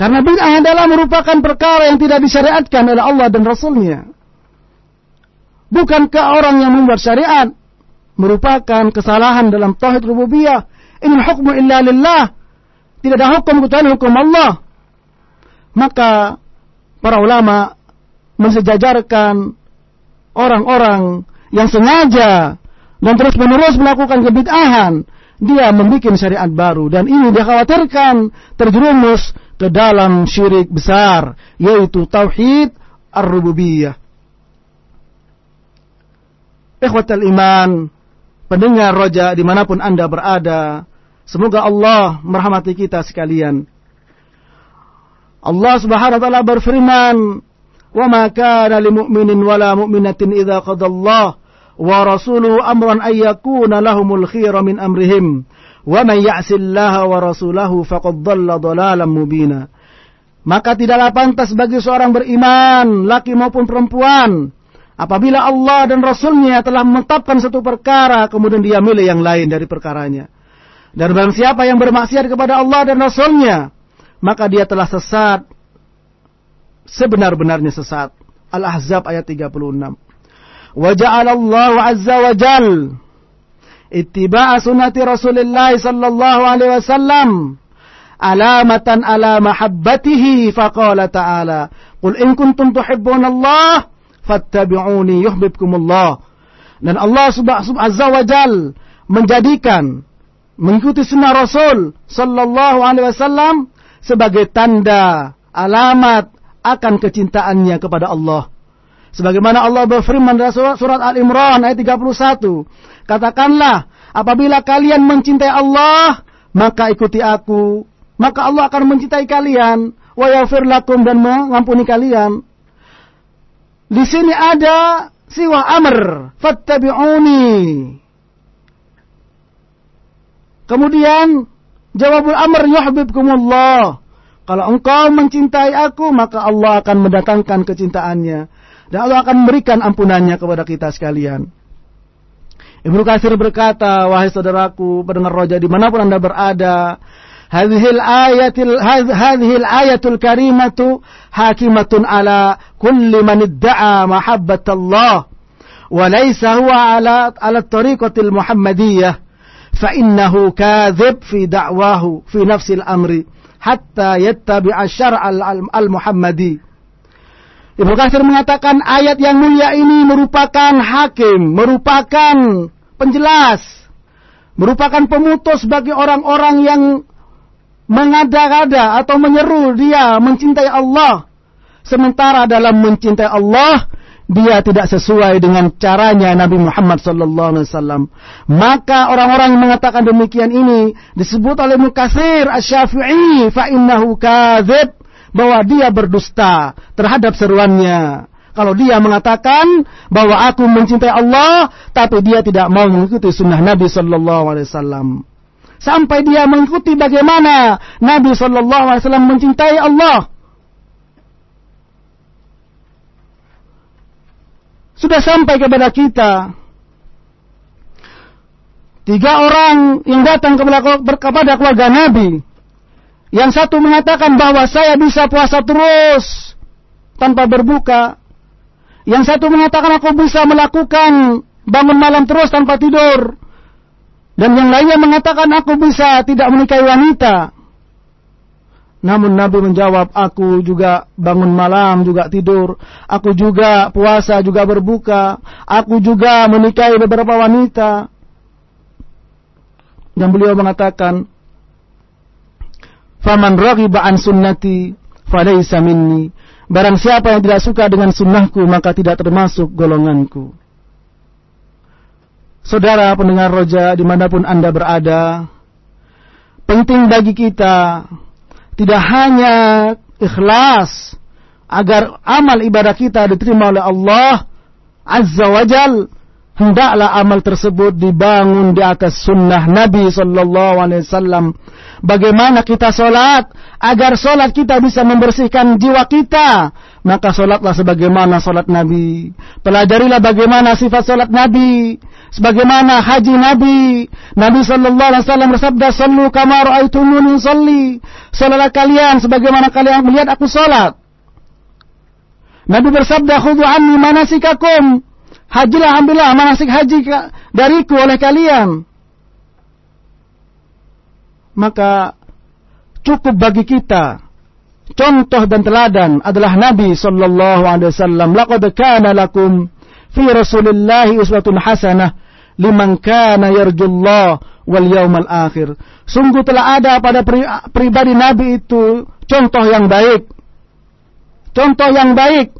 Karena bid'ah adalah merupakan perkara yang tidak disyariatkan oleh Allah dan Rasulnya. Bukankah orang yang membuat syariat merupakan kesalahan dalam tauhid rububiyah? Ini hukmu illa lillah. Tidak ada hukum kecuali hukum Allah. Maka para ulama mensejajarkan orang-orang yang sengaja dan terus-menerus melakukan kebid'ahan, dia membuat syariat baru dan ini dikhawatirkan terjerumus ke dalam syirik besar yaitu tauhid ar-rububiyah. Ikhwatal iman, pendengar roja di mana pun anda berada, Semoga Allah merahmati kita sekalian. Allah Subhanahu wa taala berfirman, "Wa ma kana lil mu'minin wala mu'minatin idza qada Allah wa rasuluhu amran ay yakuna lahumul khiyara min amrihim, wa man ya'si Allah wa rasulahu faqad dhalla dhalalan mubina." Maka tidaklah pantas bagi seorang beriman, laki maupun perempuan, apabila Allah dan Rasulnya telah menetapkan satu perkara, kemudian dia milih yang lain dari perkaranya. Dan barang siapa yang bermaksiat kepada Allah dan Rasulnya, maka dia telah sesat. Sebenar-benarnya sesat. Al-Ahzab ayat 36. Wa ja'alallahu azza wa jal ittiba'a sunnati Rasulillah sallallahu alaihi wasallam alamatan ala mahabbatihi faqala ta'ala qul in kuntum tuhibbuna Allah fattabi'uni yuhibbukumullah dan Allah subhanahu azza wa jal menjadikan mengikuti sunnah Rasul Sallallahu Alaihi Wasallam sebagai tanda alamat akan kecintaannya kepada Allah. Sebagaimana Allah berfirman dalam surat, surat Al-Imran ayat 31. Katakanlah, apabila kalian mencintai Allah, maka ikuti aku. Maka Allah akan mencintai kalian. Wa yaghfir lakum dan mengampuni kalian. Di sini ada siwa amr. Fattabi'uni. Kemudian jawabul amr yuhibbukumullah. Kalau engkau mencintai aku, maka Allah akan mendatangkan kecintaannya. Dan Allah akan memberikan ampunannya kepada kita sekalian. Ibnu Katsir berkata, wahai saudaraku, pendengar roja di mana pun anda berada, hadhil ayatil hadhil ayatul karimatu hakimatun ala kulli man idda'a mahabbat Allah wa laysa huwa ala ala tariqatil muhammadiyah fa innahu kadhib fi da'wahu fi nafsil amri hatta yattabi'a syar'a al-muhammadi Ibnu Katsir mengatakan ayat yang mulia ini merupakan hakim, merupakan penjelas, merupakan pemutus bagi orang-orang yang mengada-gada atau menyeru dia mencintai Allah. Sementara dalam mencintai Allah, dia tidak sesuai dengan caranya Nabi Muhammad sallallahu alaihi wasallam. Maka orang-orang yang mengatakan demikian ini disebut oleh Mukatsir Asy-Syafi'i fa innahu kadzib bahwa dia berdusta terhadap seruannya. Kalau dia mengatakan bahwa aku mencintai Allah, tapi dia tidak mau mengikuti sunnah Nabi Sallallahu Alaihi Wasallam, sampai dia mengikuti bagaimana Nabi Sallallahu Alaihi Wasallam mencintai Allah. Sudah sampai kepada kita tiga orang yang datang kepada keluarga Nabi yang satu mengatakan bahwa saya bisa puasa terus tanpa berbuka. Yang satu mengatakan aku bisa melakukan bangun malam terus tanpa tidur. Dan yang lainnya mengatakan aku bisa tidak menikahi wanita. Namun Nabi menjawab, aku juga bangun malam, juga tidur. Aku juga puasa, juga berbuka. Aku juga menikahi beberapa wanita. Dan beliau mengatakan, Faman raghiba an sunnati falaysa minni. Barang siapa yang tidak suka dengan sunnahku maka tidak termasuk golonganku. Saudara pendengar roja di mana pun anda berada, penting bagi kita tidak hanya ikhlas agar amal ibadah kita diterima oleh Allah Azza wa Jal, hendaklah amal tersebut dibangun di atas sunnah Nabi Sallallahu Alaihi Wasallam bagaimana kita sholat, agar sholat kita bisa membersihkan jiwa kita. Maka sholatlah sebagaimana sholat Nabi. Pelajarilah bagaimana sifat sholat Nabi. Sebagaimana haji Nabi. Nabi Sallallahu Alaihi Wasallam bersabda, Sallu kama ra'aitumuni salli. Sholatlah kalian sebagaimana kalian melihat aku sholat. Nabi bersabda, Khudu anni manasikakum. Hajilah ambillah manasik haji dariku oleh kalian. Maka cukup bagi kita. Contoh dan teladan adalah Nabi sallallahu alaihi wasallam. Laqad kana lakum fi rasulillahi uswatun hasanah liman kana yarjullah wal yaumal akhir. Sungguh telah ada pada pri pribadi Nabi itu contoh yang baik. Contoh yang baik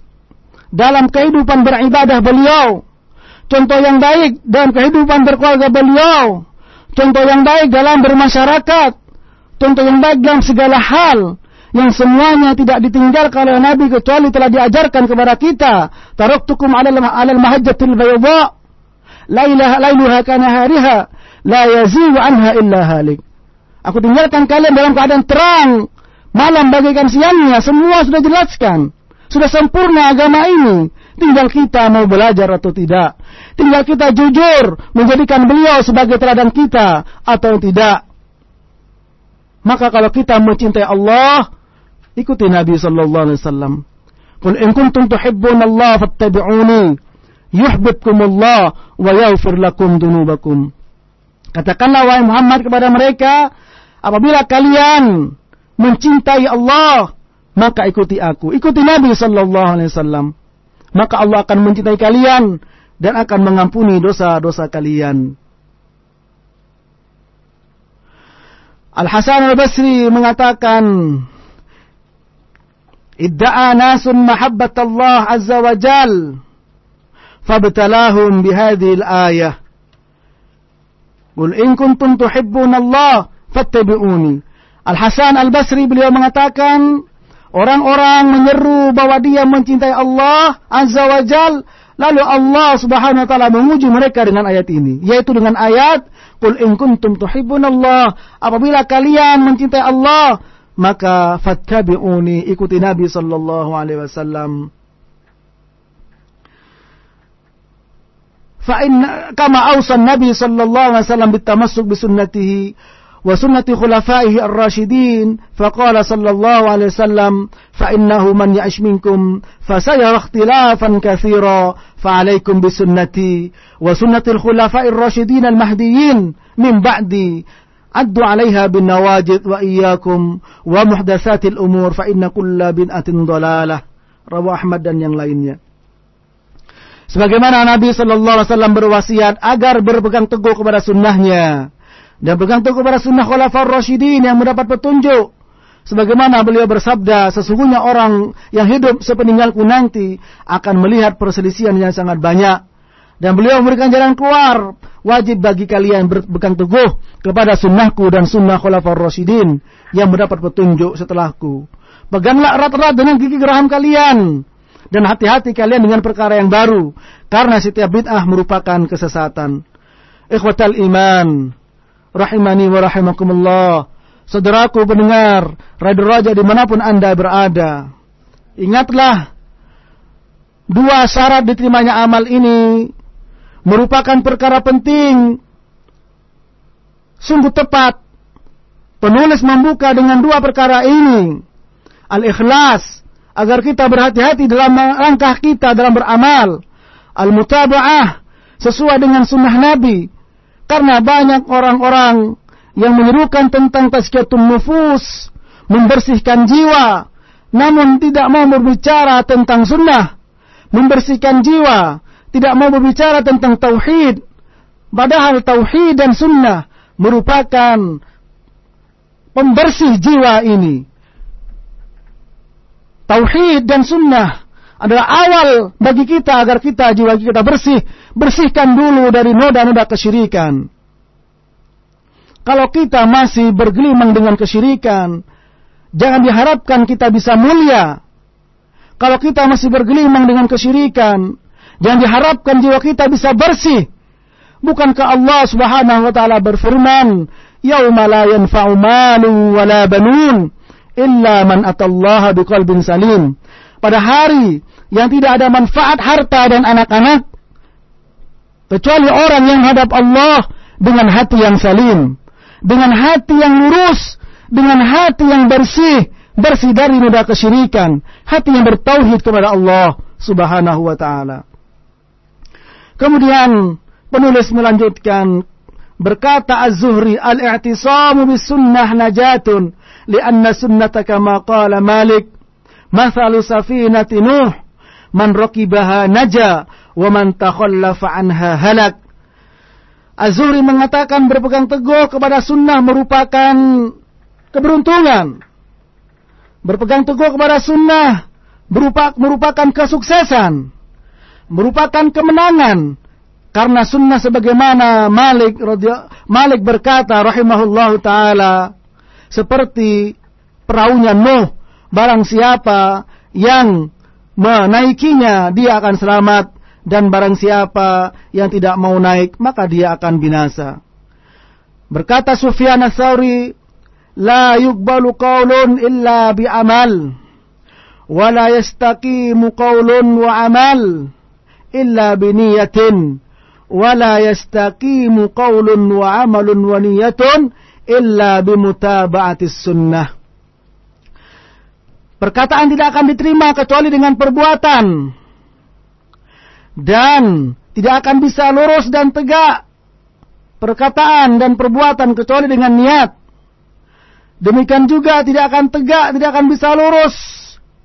dalam kehidupan beribadah beliau. Contoh yang baik dalam kehidupan berkeluarga beliau. Contoh yang baik dalam bermasyarakat, contoh yang baik dalam segala hal yang semuanya tidak ditinggalkan oleh Nabi kecuali telah diajarkan kepada kita. Taraktukum 'alal 'alal mahajjatil bayda. La ilaha lailuha la yazigu anha illa halik. Aku tinggalkan kalian dalam keadaan terang, malam bagaikan siangnya, semua sudah jelaskan. Sudah sempurna agama ini. Tinggal kita mau belajar atau tidak. Tinggal kita jujur menjadikan beliau sebagai teladan kita atau tidak. Maka kalau kita mencintai Allah, ikuti Nabi sallallahu alaihi wasallam. Qul in kuntum tuhibbun Allah fattabi'uni yuhibbukum Allah wa yaghfir lakum dunubakum. Katakanlah wahai Muhammad kepada mereka, apabila kalian mencintai Allah, maka ikuti aku. Ikuti Nabi sallallahu alaihi wasallam. Maka Allah akan mencintai kalian dan akan mengampuni dosa-dosa kalian. Al-Hasan al-Basri mengatakan, idda'a nasun mahabbat Allah azza wa jal fabtalahum bihadhihi al-ayah Qul in kuntum tuhibbun Allah fattabi'uni Al-Hasan Al-Basri beliau mengatakan orang-orang menyeru bahwa dia mencintai Allah azza wa jal. Lalu Allah Subhanahu wa taala menguji mereka dengan ayat ini. Yaitu dengan ayat Qul in kuntum Allah apabila kalian mencintai Allah maka fattabi'uni ikuti Nabi sallallahu alaihi wasallam. Kama awsa Nabi sallallahu alaihi wasallam bitamassuk bi sunnatihi وسنة خلفائه الراشدين فقال صلى الله عليه وسلم فإنه من يعش منكم فسيرى اختلافا كثيرا فعليكم بسنتي وسنة الخلفاء الراشدين المهديين من بعدي عدوا عليها بالنواجذ وإياكم ومحدثات الأمور فإن كل بدعة ضلالة رواه أحمد dan yang lainnya Sebagaimana Nabi Shallallahu Alaihi Wasallam berwasiat agar berpegang teguh kepada sunnahnya, dan bergantung kepada sunnah khulafar rasyidin yang mendapat petunjuk. Sebagaimana beliau bersabda, sesungguhnya orang yang hidup sepeninggalku nanti akan melihat perselisihan yang sangat banyak. Dan beliau memberikan jalan keluar. Wajib bagi kalian berpegang teguh kepada sunnahku dan sunnah khulafar rasyidin yang mendapat petunjuk setelahku. Peganglah erat-erat dengan gigi geraham kalian. Dan hati-hati kalian dengan perkara yang baru. Karena setiap bid'ah merupakan kesesatan. Ikhwatal iman rahimani wa rahimakumullah. Saudaraku pendengar, Radio Raja di mana pun Anda berada. Ingatlah, dua syarat diterimanya amal ini merupakan perkara penting. Sungguh tepat, penulis membuka dengan dua perkara ini. Al-ikhlas, agar kita berhati-hati dalam langkah kita dalam beramal. Al-mutaba'ah, sesuai dengan sunnah Nabi karena banyak orang-orang yang menyerukan tentang tazkiyatun nufus, membersihkan jiwa, namun tidak mau berbicara tentang sunnah, membersihkan jiwa, tidak mau berbicara tentang tauhid. Padahal tauhid dan sunnah merupakan pembersih jiwa ini. Tauhid dan sunnah adalah awal bagi kita agar kita jiwa kita bersih. Bersihkan dulu dari noda-noda kesyirikan. Kalau kita masih bergelimang dengan kesyirikan, jangan diharapkan kita bisa mulia. Kalau kita masih bergelimang dengan kesyirikan, jangan diharapkan jiwa kita bisa bersih. Bukankah Allah Subhanahu wa taala berfirman, "Yauma la yanfa'u malun wala banun illa man atallaha biqalbin salim." Pada hari yang tidak ada manfaat harta dan anak-anak. Kecuali orang yang hadap Allah dengan hati yang salim, dengan hati yang lurus, dengan hati yang bersih, bersih dari noda kesyirikan, hati yang bertauhid kepada Allah Subhanahu wa taala. Kemudian penulis melanjutkan berkata Az-Zuhri al-i'tisamu bis sunnah najatun lianna sunnataka ma qala Malik mathalu safinati Nuh man rakibaha naja wa man takhallafa anha halak. Az-Zuhri mengatakan berpegang teguh kepada sunnah merupakan keberuntungan. Berpegang teguh kepada sunnah merupakan kesuksesan. Merupakan kemenangan. Karena sunnah sebagaimana Malik Malik berkata rahimahullahu taala seperti perahunya Nuh barang siapa yang menaikinya dia akan selamat dan barang siapa yang tidak mau naik maka dia akan binasa. Berkata Sufyan ats-Tsauri, "La yuqbalu qaulun illa bi amal, wa la yastaqimu qaulun wa amal illa bi niyatin, wa la yastaqimu qaulun wa amalun wa niyatun illa bi mutaba'atis sunnah." Perkataan tidak akan diterima kecuali dengan perbuatan. Dan tidak akan bisa lurus dan tegak. Perkataan dan perbuatan kecuali dengan niat. Demikian juga tidak akan tegak, tidak akan bisa lurus.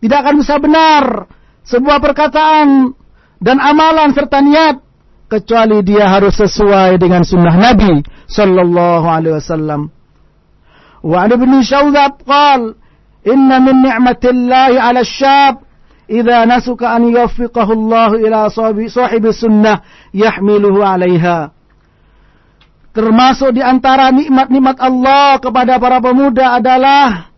Tidak akan bisa benar. Sebuah perkataan dan amalan serta niat. Kecuali dia harus sesuai dengan sunnah Nabi Sallallahu Alaihi Wasallam. Wa ibn Syawzab qal Inna min ni'matillahi 'ala syab idza nasuka an yuwaffiqahu Allah ila sahibi sunnah yahmiluhu 'alaiha. Termasuk di antara nikmat-nikmat Allah kepada para pemuda adalah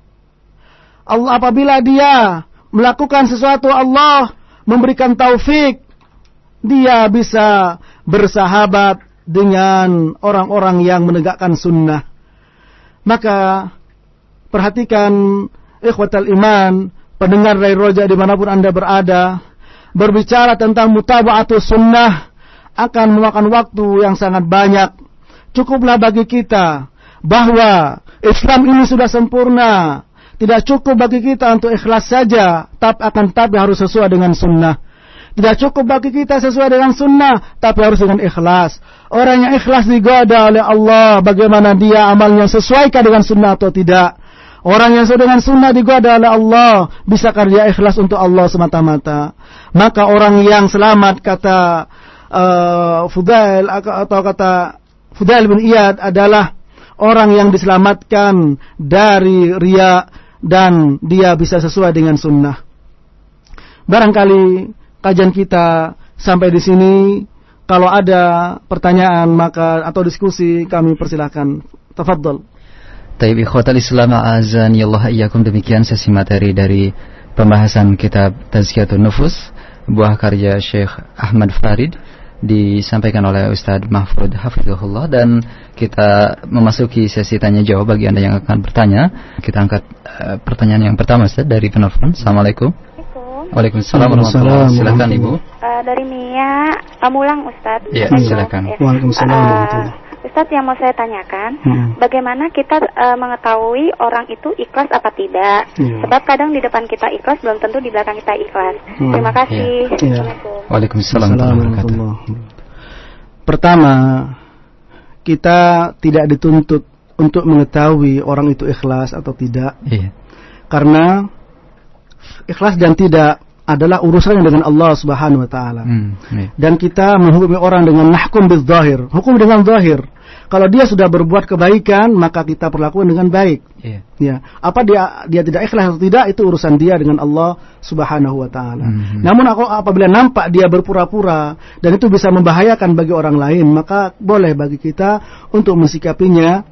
Allah apabila dia melakukan sesuatu Allah memberikan taufik dia bisa bersahabat dengan orang-orang yang menegakkan sunnah. Maka perhatikan ikhwatal iman, pendengar dari roja di mana pun anda berada, berbicara tentang mutaba'atus sunnah akan memakan waktu yang sangat banyak cukuplah bagi kita bahwa Islam ini sudah sempurna. Tidak cukup bagi kita untuk ikhlas saja, tapi akan tapi harus sesuai dengan sunnah. Tidak cukup bagi kita sesuai dengan sunnah, tapi harus dengan ikhlas. Orang yang ikhlas digoda oleh Allah, bagaimana dia amalnya sesuaikah dengan sunnah atau tidak. Orang yang sesuai dengan sunnah digoda oleh Allah, bisakah dia ikhlas untuk Allah semata-mata. Maka orang yang selamat kata uh, Fudail atau kata Fudail bin Iyad adalah orang yang diselamatkan dari ria dan dia bisa sesuai dengan sunnah. Barangkali kajian kita sampai di sini. Kalau ada pertanyaan maka atau diskusi kami persilahkan. Tafadhol. Taib ikhwatal Islam azan ya Allah iyyakum demikian sesi materi dari pembahasan kitab Tazkiyatun Nufus buah karya Syekh Ahmad Farid disampaikan oleh Ustadz Mahfud Hafizullah dan kita memasuki sesi tanya jawab bagi Anda yang akan bertanya. Kita angkat uh, pertanyaan yang pertama Ustadz dari penelpon. Assalamualaikum. Waalaikumsalam warahmatullahi Silakan Ibu. Uh, dari Mia Pamulang Ustadz. Iya, silakan. Ya. Waalaikumsalam warahmatullahi Ustadz yang mau saya tanyakan, hmm. bagaimana kita uh, mengetahui orang itu ikhlas apa tidak? Yeah. Sebab kadang di depan kita ikhlas belum tentu di belakang kita ikhlas. Hmm. Terima kasih. Yeah. Yeah. Waalaikumsalam Pertama, kita tidak dituntut untuk mengetahui orang itu ikhlas atau tidak. Yeah. Karena ikhlas dan tidak adalah urusannya dengan Allah Subhanahu wa taala. Hmm, iya. Dan kita menghukumi orang dengan nahkum bil zahir, hukum dengan zahir. Kalau dia sudah berbuat kebaikan, maka kita perlakukan dengan baik. Yeah. Ya, apa dia dia tidak ikhlas atau tidak itu urusan dia dengan Allah Subhanahu wa taala. Mm -hmm. Namun aku apabila nampak dia berpura-pura dan itu bisa membahayakan bagi orang lain, maka boleh bagi kita untuk mensikapinya.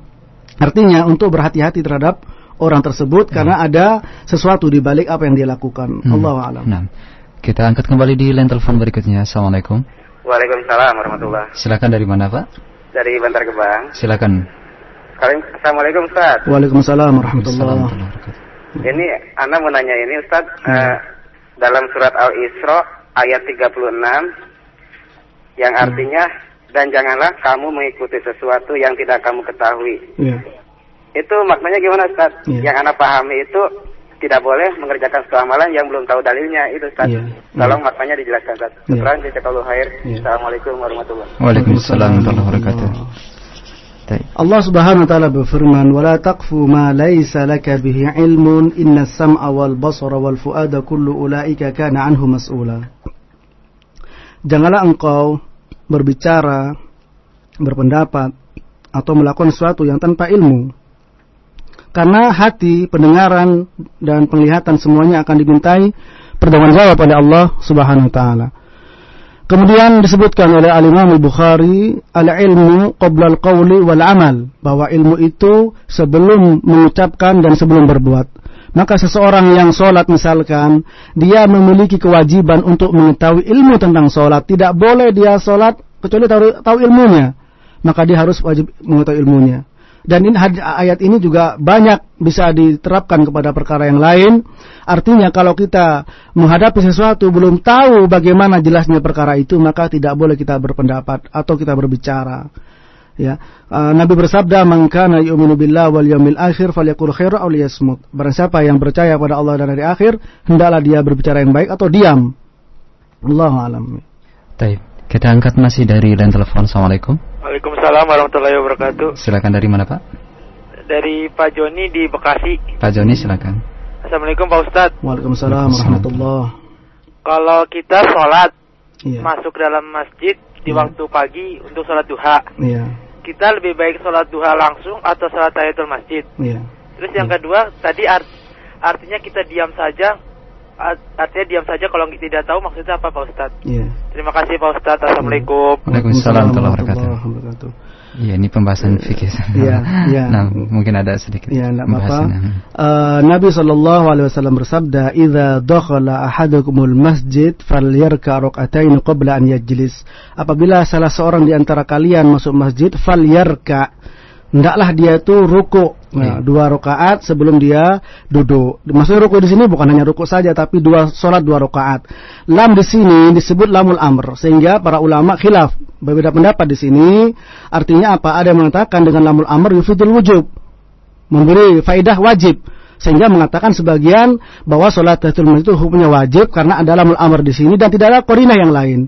Artinya untuk berhati-hati terhadap orang tersebut yeah. karena ada sesuatu di balik apa yang dia lakukan. Hmm. Allah alam. Nah. Kita angkat kembali di line telepon berikutnya. Assalamualaikum. Waalaikumsalam warahmatullah. Silakan dari mana Pak? Dari Bantar Gebang. Silakan. Assalamualaikum Ustaz. Waalaikumsalam warahmatullahi wabarakatuh. Ini Anda mau nanya ini Ustaz, hmm. uh, dalam surat Al-Isra ayat 36 yang hmm. artinya dan janganlah kamu mengikuti sesuatu yang tidak kamu ketahui. Yeah. Itu maknanya gimana Ustaz? Yeah. Yang Anda pahami itu tidak boleh mengerjakan suatu amalan yang belum tahu dalilnya itu Ustaz. Yeah, yeah. Tolong maknanya dijelaskan Ustaz. Yeah. Terang jazakallahu khair. Yeah. Assalamualaikum warahmatullahi wabarakatuh. Waalaikumsalam warahmatullahi wabarakatuh. Allah Subhanahu wa taala berfirman, "Wa la taqfu ma laysa laka bihi ilmun, inna as-sam'a wal basara wal fu'ada kullu ulaika kana anhu mas'ula." Janganlah engkau berbicara, berpendapat atau melakukan sesuatu yang tanpa ilmu karena hati, pendengaran dan penglihatan semuanya akan dimintai pertanggungjawab oleh Allah Subhanahu wa taala. Kemudian disebutkan oleh Al-Imam Al-Bukhari, al-ilmu qabla al-qawli wal amal, bahwa ilmu itu sebelum mengucapkan dan sebelum berbuat. Maka seseorang yang sholat misalkan, dia memiliki kewajiban untuk mengetahui ilmu tentang sholat. Tidak boleh dia sholat kecuali tahu, tahu ilmunya. Maka dia harus wajib mengetahui ilmunya. Dan ini ayat ini juga banyak bisa diterapkan kepada perkara yang lain. Artinya kalau kita menghadapi sesuatu belum tahu bagaimana jelasnya perkara itu, maka tidak boleh kita berpendapat atau kita berbicara. Ya, uh, Nabi bersabda, "Man kana yu'minu billahi wal yawmil akhir falyaqul khairan aw liyasmut." Barang siapa yang percaya pada Allah dan hari akhir, hendaklah dia berbicara yang baik atau diam. Allahu a'lam. Baik. Kita angkat masih dari line telepon. Assalamualaikum. Waalaikumsalam warahmatullahi wabarakatuh. Silakan dari mana Pak? Dari Pak Joni di Bekasi. Pak Joni silakan. Assalamualaikum Pak Ustadz. Waalaikumsalam warahmatullahi Kalau kita sholat iya. masuk dalam masjid di iya. waktu pagi untuk sholat duha. Iya. Kita lebih baik sholat duha langsung atau sholat tahiyatul masjid. Iya. Terus yang iya. kedua tadi art, artinya kita diam saja artinya diam saja kalau tidak tahu maksudnya apa Pak Ustadz. Iya. Terima kasih Pak Ustadz. Assalamualaikum. Waalaikumsalam warahmatullahi wabarakatuh. Iya, ini pembahasan fikih. Iya, iya. Nah, mungkin ada sedikit Iya, enggak apa-apa. Uh, Nabi sallallahu alaihi wasallam bersabda, "Idza dakhala ahadukumul masjid falyarka rak'atain qabla an yajlis." Apabila salah seorang di antara kalian masuk masjid, falyarka hendaklah dia itu ruku nah, hmm. dua rakaat sebelum dia duduk. Maksudnya ruku di sini bukan hanya ruku saja tapi dua sholat dua rakaat. Lam di sini disebut lamul amr sehingga para ulama khilaf berbeda pendapat di sini. Artinya apa? Ada yang mengatakan dengan lamul amr yufidul wujub memberi faidah wajib sehingga mengatakan sebagian bahwa sholat tahiyatul masjid itu hukumnya wajib karena ada lamul amr di sini dan tidak ada korinah yang lain.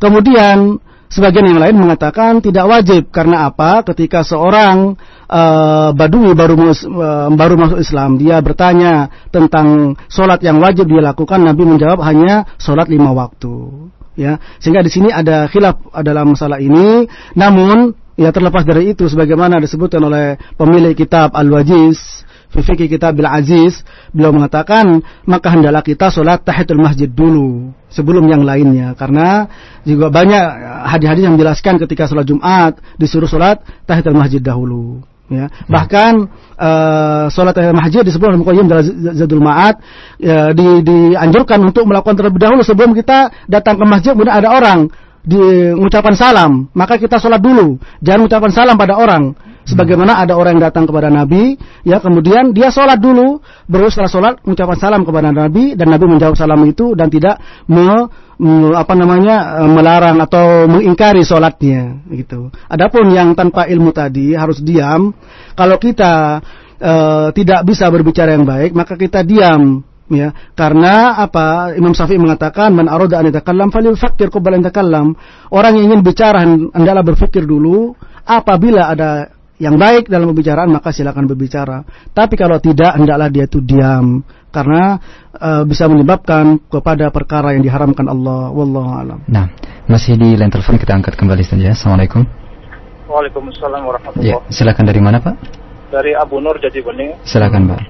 Kemudian Sebagian yang lain mengatakan tidak wajib karena apa? Ketika seorang uh, badui baru uh, baru masuk Islam, dia bertanya tentang sholat yang wajib dia lakukan, Nabi menjawab hanya sholat lima waktu. Ya, sehingga di sini ada khilaf dalam masalah ini. Namun ya terlepas dari itu, sebagaimana disebutkan oleh pemilik kitab Al-Wajiz Fikih kita Bil Aziz, beliau mengatakan maka hendaklah kita sholat tahiyatul masjid dulu sebelum yang lainnya karena juga banyak hadis-hadis yang menjelaskan ketika sholat Jumat disuruh sholat tahiyatul masjid dahulu. Ya. Bahkan uh, sholat tahiyatul masjid disebut dalam Qayyim dalam Zadul Ma'ad ya, di, dianjurkan untuk melakukan terlebih dahulu sebelum kita datang ke masjid kemudian ada orang di mengucapkan salam, maka kita sholat dulu. Jangan mengucapkan salam pada orang Sebagaimana ada orang yang datang kepada Nabi, ya kemudian dia sholat dulu, baru setelah sholat mengucapkan salam kepada Nabi dan Nabi menjawab salam itu dan tidak me, me, apa namanya melarang atau mengingkari sholatnya, gitu. Adapun yang tanpa ilmu tadi harus diam. Kalau kita e, tidak bisa berbicara yang baik, maka kita diam ya karena apa Imam Syafi'i mengatakan man arada an yatakallam falyufakkir qabla an orang yang ingin bicara hendaklah berpikir dulu apabila ada yang baik dalam pembicaraan maka silakan berbicara. Tapi kalau tidak hendaklah dia itu diam karena uh, bisa menyebabkan kepada perkara yang diharamkan Allah. Wallahu alam. Nah, masih di line telepon kita angkat kembali saja. Assalamualaikum. Waalaikumsalam warahmatullahi wabarakatuh. Ya, silakan dari mana Pak? Dari Abu Nur Jadi Bening. Silakan Pak.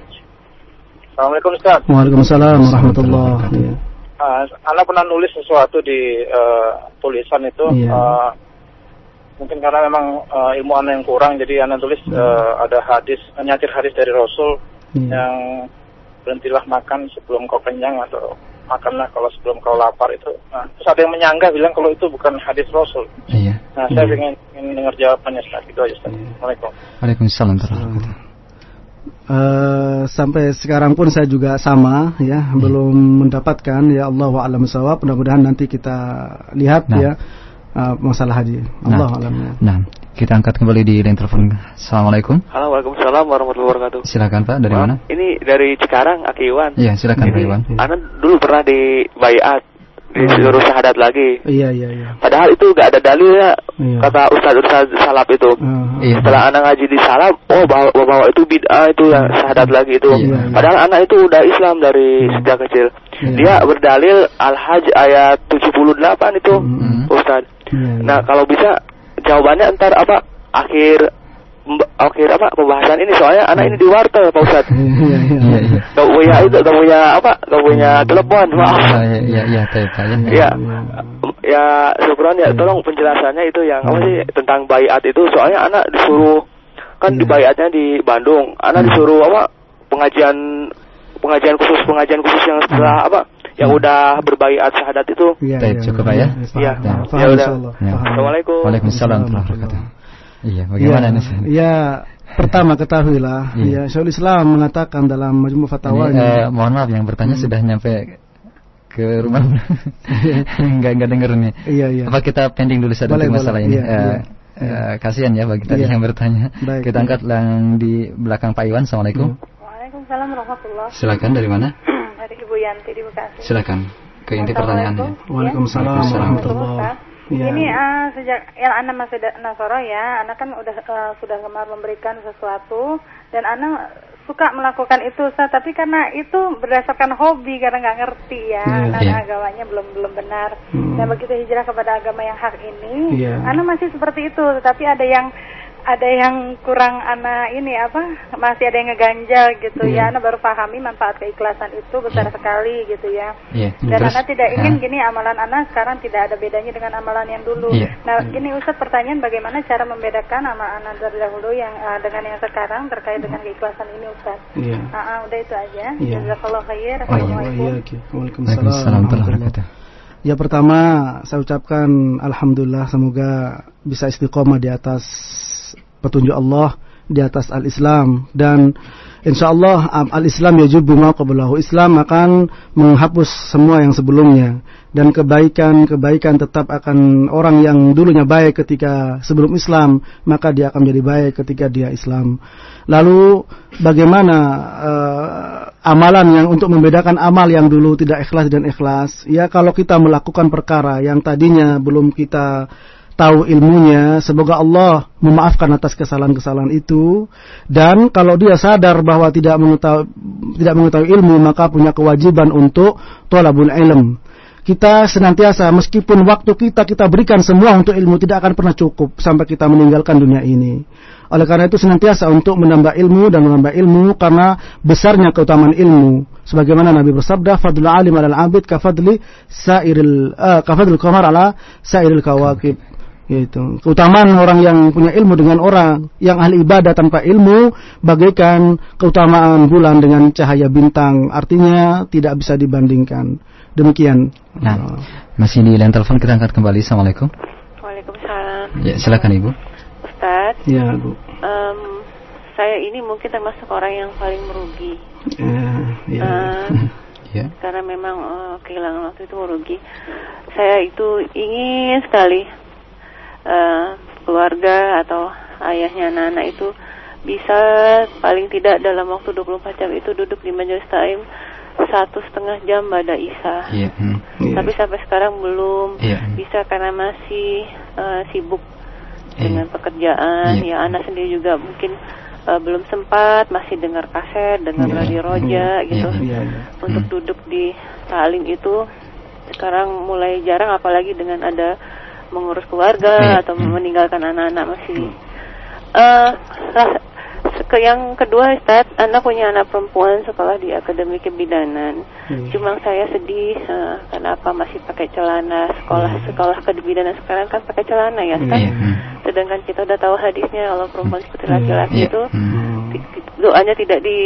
Assalamualaikum Ustaz. Waalaikumsalam warahmatullahi wabarakatuh. Uh, Anda pernah nulis sesuatu di uh, tulisan itu. Yeah. Uh, mungkin karena memang uh, ilmu anda yang kurang jadi anda tulis hmm. uh, ada hadis nyatir hadis dari Rasul hmm. yang berhentilah makan sebelum kau kenyang atau makanlah kalau sebelum kau lapar itu. Nah, terus ada yang menyanggah bilang kalau itu bukan hadis Rasul. Iya. Nah, saya iya. ingin, ingin dengar jawabannya Ustaz. Itu aja Ustaz. Iya. Assalamualaikum. Waalaikumsalam Uh, sampai sekarang pun saya juga sama ya, iya. belum mendapatkan ya Allah alam sawab. Mudah-mudahan nanti kita lihat nah. ya uh, masalah haji. Allah nah, alam. Ya. Nah, kita angkat kembali di line telepon. Assalamualaikum. Halo, waalaikumsalam warahmatullahi wabarakatuh. Silakan Pak, dari mana? Ini dari Cikarang, Aki Iwan. Iya, silakan Pak Iwan. Anda dulu pernah di bayat disuruh oh, syahadat lagi. Iya iya iya. Padahal itu gak ada dalil ya iya. kata Ustaz Ustaz Salap itu. Uh, iya. Setelah anak ngaji di Salap, oh bawa bawa itu bid'ah itu ya syahadat lagi itu. Iya, iya. Padahal anak itu udah Islam dari iya. sejak kecil. Iya. Dia berdalil Al-Hajj ayat 78 itu, mm Hmm. Nah kalau bisa jawabannya ntar apa akhir akhir apa pembahasan ini soalnya anak ini di wartel Pak Ustad. Iya, iya, iya. Gak punya itu, gak punya apa, gak punya telepon, maaf. Iya, iya, iya, ya. Ya, syukuran ya, tolong penjelasannya itu yang apa sih tentang bayat itu soalnya anak disuruh kan di bayatnya di Bandung, anak disuruh apa pengajian pengajian khusus pengajian khusus yang setelah apa yang hmm. udah berbaiat syahadat itu. Iya, ya, cukup ya. Iya. Ya, udah. Assalamualaikum. Waalaikumsalam warahmatullahi Iya, bagaimana ya, ini? Ya, pertama ketahuilah, iya. ya Syaikhul Islam mengatakan dalam Majmu' Fatawanya. Eh, mohon maaf yang bertanya hmm. sudah nyampe ke rumah enggak enggak denger nih. Iya, iya. Apa kita pending dulu satu masalah ini? Iya, uh, iya. Uh, kasihan ya bagi tadi iya. yang bertanya. Baik, kita angkat yang di belakang Pak Iwan. Assalamualaikum. Waalaikumsalam warahmatullahi Silakan dari mana? Ibu Yanti di Bekasi. Silakan ke inti pertanyaannya. Waalaikumsalam warahmatullahi Ya. Ini uh, sejak yang anak masih Nasoro ya, anak kan udah uh, sudah gemar memberikan sesuatu dan anak suka melakukan itu, Ustaz. tapi karena itu berdasarkan hobi karena nggak ngerti ya, yeah, karena yeah. agamanya belum belum benar. Hmm. Dan begitu hijrah kepada agama yang hak ini, yeah. anak masih seperti itu, tetapi ada yang ada yang kurang anak ini apa masih ada yang ngeganjal gitu yeah. ya anak baru pahami manfaat keikhlasan itu besar yeah. sekali gitu ya. Yeah. dan Terus, anak tidak ingin uh, gini amalan anak sekarang tidak ada bedanya dengan amalan yang dulu. Yeah. nah gini Ustaz pertanyaan bagaimana cara membedakan amal anak terdahulu yang uh, dengan yang sekarang terkait dengan keikhlasan ini Ustaz yeah. uh, uh, udah itu aja. Yeah. jazakallahu khair. Oh, assalamualaikum. Waalaikumsalam. Ya pertama saya ucapkan Alhamdulillah semoga bisa istiqomah di atas petunjuk Allah di atas al-Islam. Dan insya Allah al-Islam yajubu ma qablahu. Islam akan menghapus semua yang sebelumnya. Dan kebaikan-kebaikan tetap akan orang yang dulunya baik ketika sebelum Islam maka dia akan menjadi baik ketika dia Islam. Lalu bagaimana uh, amalan yang untuk membedakan amal yang dulu tidak ikhlas dan ikhlas? Ya kalau kita melakukan perkara yang tadinya belum kita tahu ilmunya, semoga Allah memaafkan atas kesalahan-kesalahan itu dan kalau dia sadar bahwa tidak mengetahui tidak mengetahui ilmu maka punya kewajiban untuk tolabul ilm. Kita senantiasa meskipun waktu kita kita berikan semua untuk ilmu tidak akan pernah cukup sampai kita meninggalkan dunia ini. Oleh karena itu senantiasa untuk menambah ilmu dan menambah ilmu karena besarnya keutamaan ilmu. Sebagaimana Nabi bersabda, "Fadlul alim 'alal 'abid ka fadli sa'iril uh, ka fadlil qamar 'ala sa'iril kawakib." Yaitu keutamaan orang yang punya ilmu dengan orang yang ahli ibadah tanpa ilmu bagaikan keutamaan bulan dengan cahaya bintang. Artinya tidak bisa dibandingkan. Demikian. Nah masih di line telepon kita angkat kembali. Assalamualaikum. Waalaikumsalam. Ya silakan ibu. Ustaz ya bu um, saya ini mungkin termasuk orang yang paling merugi. Ya, ya. Uh, ya. karena memang uh, kehilangan waktu itu merugi. Saya itu ingin sekali uh, keluarga atau ayahnya anak-anak itu bisa paling tidak dalam waktu 24 jam itu duduk di majelis taim satu setengah jam pada Isa. Yeah. Hmm. Yeah. Tapi sampai sekarang belum yeah. bisa karena masih uh, sibuk yeah. dengan pekerjaan. Yeah. Ya anak sendiri juga mungkin uh, belum sempat masih dengar kaset, dengar yeah. radio roja yeah. gitu. Yeah. Yeah. Untuk hmm. duduk di talim itu sekarang mulai jarang apalagi dengan ada mengurus keluarga hmm. atau hmm. meninggalkan anak-anak masih uh, ke yang kedua Ustaz, anak punya anak perempuan sekolah di Akademi Kebidanan. Hmm. Cuma saya sedih uh, kenapa masih pakai celana sekolah hmm. sekolah kebidanan sekarang kan pakai celana ya Ustaz. Hmm. Sedangkan kita udah tahu hadisnya kalau perempuan seperti hmm. laki-laki hmm. itu hmm. doanya tidak di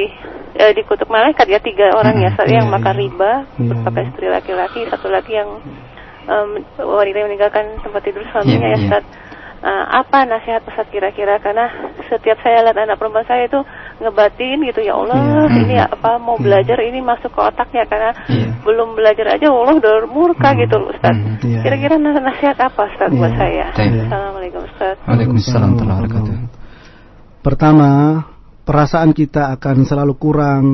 eh, dikutuk malaikat ya tiga orang ya, Ustaz, yang makan riba, hmm. pakai istri laki-laki, satu lagi yang um, wanita yang meninggalkan tempat tidur suaminya yeah, ya Ustaz. Yeah. Uh, apa nasihat Ustaz kira-kira karena setiap saya lihat anak perempuan saya itu ngebatin gitu ya Allah yeah. ini apa mau mm-hmm. belajar ini masuk ke otaknya karena yeah. belum belajar aja Allah udah murka mm. gitu Ustaz. Mm, yeah. Kira-kira nasihat apa Ustaz yeah. buat saya? Yeah. Assalamualaikum Ustaz. Waalaikumsalam warahmatullahi Pertama, perasaan kita akan selalu kurang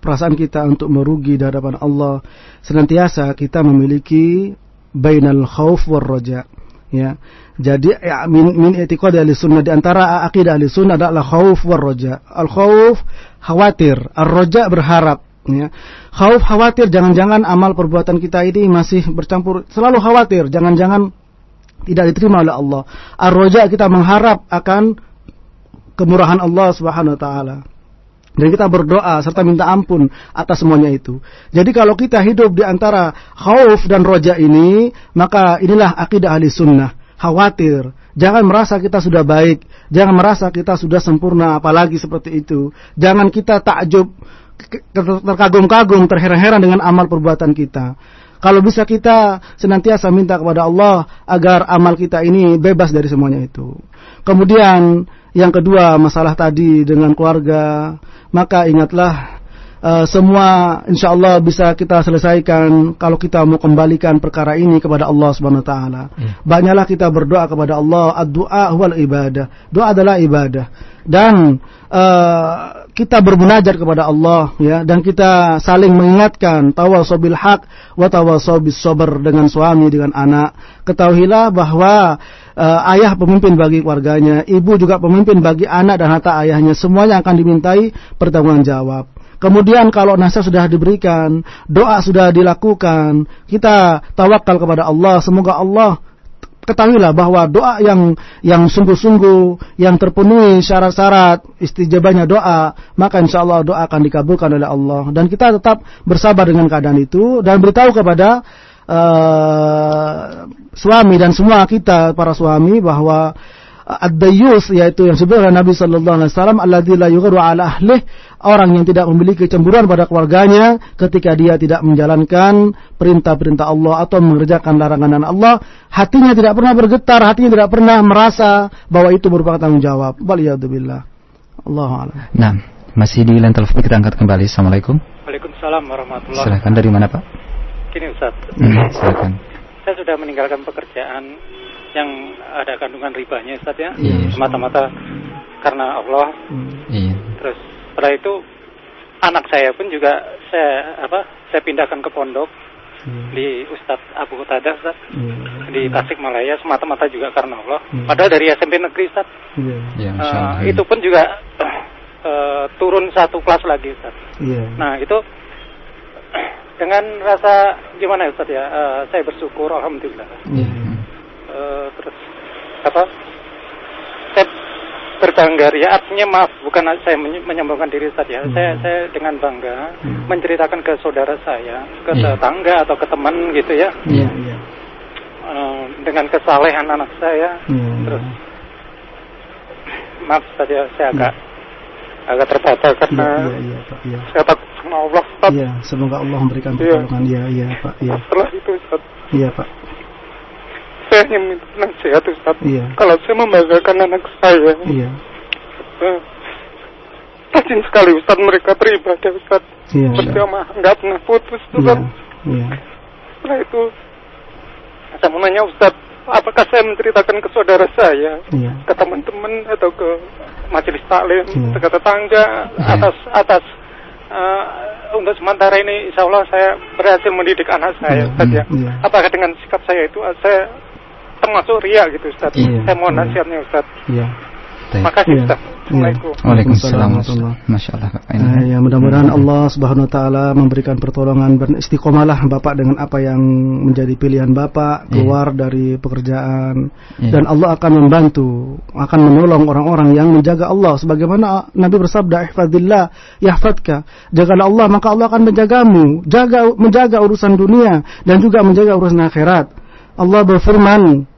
perasaan kita untuk merugi di hadapan Allah senantiasa kita memiliki bainal khauf war roja. Ya. Jadi ya, min min i'tiqad ahli sunnah di antara akidah ahli sunnah adalah khauf war roja. Al khauf khawatir, ar roja berharap. Ya. Khauf khawatir jangan-jangan amal perbuatan kita ini masih bercampur selalu khawatir jangan-jangan tidak diterima oleh Allah. Ar roja kita mengharap akan kemurahan Allah Subhanahu wa taala. Dan kita berdoa serta minta ampun atas semuanya itu. Jadi kalau kita hidup di antara khauf dan roja ini, maka inilah akidah ahli sunnah. Khawatir. Jangan merasa kita sudah baik. Jangan merasa kita sudah sempurna, apalagi seperti itu. Jangan kita takjub, terkagum-kagum, terheran-heran dengan amal perbuatan kita. Kalau bisa kita senantiasa minta kepada Allah agar amal kita ini bebas dari semuanya itu. Kemudian yang kedua masalah tadi dengan keluarga, maka ingatlah uh, semua insya Allah bisa kita selesaikan kalau kita mau kembalikan perkara ini kepada Allah Subhanahu Wa Taala. Ya. Banyaklah kita berdoa kepada Allah. Doa wal ibadah. Doa adalah ibadah dan uh, kita bermunajat kepada Allah ya dan kita saling mengingatkan tawasobil hak wa tawasobis sober dengan suami dengan anak. Ketahuilah bahwa uh, ayah pemimpin bagi keluarganya, ibu juga pemimpin bagi anak dan harta ayahnya. Semuanya akan dimintai pertanggungan jawab. Kemudian kalau nasihat sudah diberikan, doa sudah dilakukan, kita tawakal kepada Allah. Semoga Allah ketahuilah bahwa doa yang yang sungguh-sungguh, yang terpenuhi syarat-syarat istijabahnya doa, maka insya Allah doa akan dikabulkan oleh Allah. Dan kita tetap bersabar dengan keadaan itu dan beritahu kepada uh, suami dan semua kita para suami bahwa ad-dayyus yaitu yang disebut Nabi sallallahu alaihi wasallam alladzi la yughru ala ahlih orang yang tidak memiliki kecemburuan pada keluarganya ketika dia tidak menjalankan perintah-perintah Allah atau mengerjakan larangan Allah hatinya tidak pernah bergetar hatinya tidak pernah merasa bahwa itu merupakan tanggung jawab waliyadzubillah Allahu a'lam nah masih di line telepon kita angkat kembali Assalamualaikum Waalaikumsalam warahmatullahi Silakan dari mana Pak? Kini Ustaz. Hmm, silakan. Saya sudah meninggalkan pekerjaan yang ada kandungan ribanya Ustaz ya. Iya. Semata-mata karena Allah. Iya. Terus setelah itu anak saya pun juga saya apa? Saya pindahkan ke pondok hmm. di Ustadz Abu Ustaz. Hmm. Di Tasikmalaya semata-mata juga karena Allah. Hmm. Padahal dari SMP negeri Ustaz. Iya. Uh, itu pun juga uh, turun satu kelas lagi Ustaz. Iya. Nah, itu dengan rasa gimana ya Ustaz ya? Uh, saya bersyukur alhamdulillah. Yeah. Uh, terus apa? Saya berbangga ya artinya maaf bukan saya menyombongkan diri ya. Hmm. Saya saya dengan bangga hmm. menceritakan ke saudara saya, ke yeah. tetangga atau ke teman gitu ya. Yeah, yeah. Uh, dengan kesalehan anak saya. Yeah. Terus maaf Ustaz ya, saya agak yeah agak terbaca karena ya, ya, ya, Pak, ya. saya takut sama Allah Ustaz. Iya, semoga Allah memberikan pertolongan. Iya, iya, Pak. Iya. Setelah itu Ustaz. Iya, Pak. Saya hanya minta nasihat Ustaz. Iya. Kalau saya membanggakan anak saya. Iya. Uh, rajin sekali Ustaz mereka beribadah Ustaz. Iya. Berjamaah enggak pernah putus Ustaz. Iya. iya. Setelah itu saya mau nanya Ustaz, apakah saya menceritakan ke saudara saya, iya. ke teman-teman atau ke majelis taklim, iya. ke tetangga Iya. atas atas uh, untuk sementara ini insya Allah saya berhasil mendidik anak saya Iya, Ustaz ya. iya. Apakah dengan sikap saya itu saya termasuk ria gitu Ustaz? Iya, Saya mohon iya. nasihatnya Ustaz. Iya. Baik. Makasih Iya. Ustaz. Assalamualaikum. Waalaikumsalam. Masya Allah. Nah, ya mudah-mudahan Allah Subhanahu wa taala memberikan pertolongan dan istiqomalah Bapak dengan apa yang menjadi pilihan Bapak keluar dari pekerjaan Iya. dan Allah akan membantu, akan menolong orang-orang yang menjaga Allah sebagaimana Nabi bersabda ihfadzillah yahfadka. Jagalah Allah maka Allah akan menjagamu. Jaga menjaga urusan dunia dan juga menjaga urusan akhirat. Allah berfirman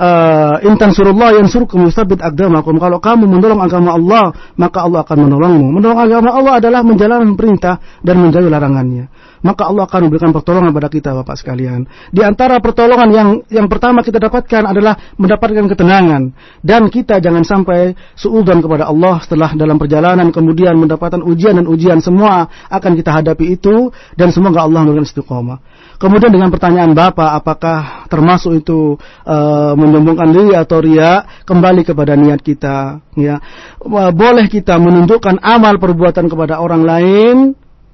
uh, intan surullah yang surkum yusabit agamakum. Kalau kamu menolong agama Allah, maka Allah akan menolongmu. Menolong agama Allah adalah menjalankan perintah dan menjauhi larangannya. Maka Allah akan memberikan pertolongan pada kita Bapak sekalian. Di antara pertolongan yang yang pertama kita dapatkan adalah mendapatkan ketenangan dan kita jangan sampai suudzon kepada Allah setelah dalam perjalanan kemudian mendapatkan ujian dan ujian semua akan kita hadapi itu dan semoga Allah memberikan istiqomah. Kemudian dengan pertanyaan Bapak, apakah termasuk itu uh, menyombongkan diri atau ria? Kembali kepada niat kita. Ya, boleh kita menunjukkan amal perbuatan kepada orang lain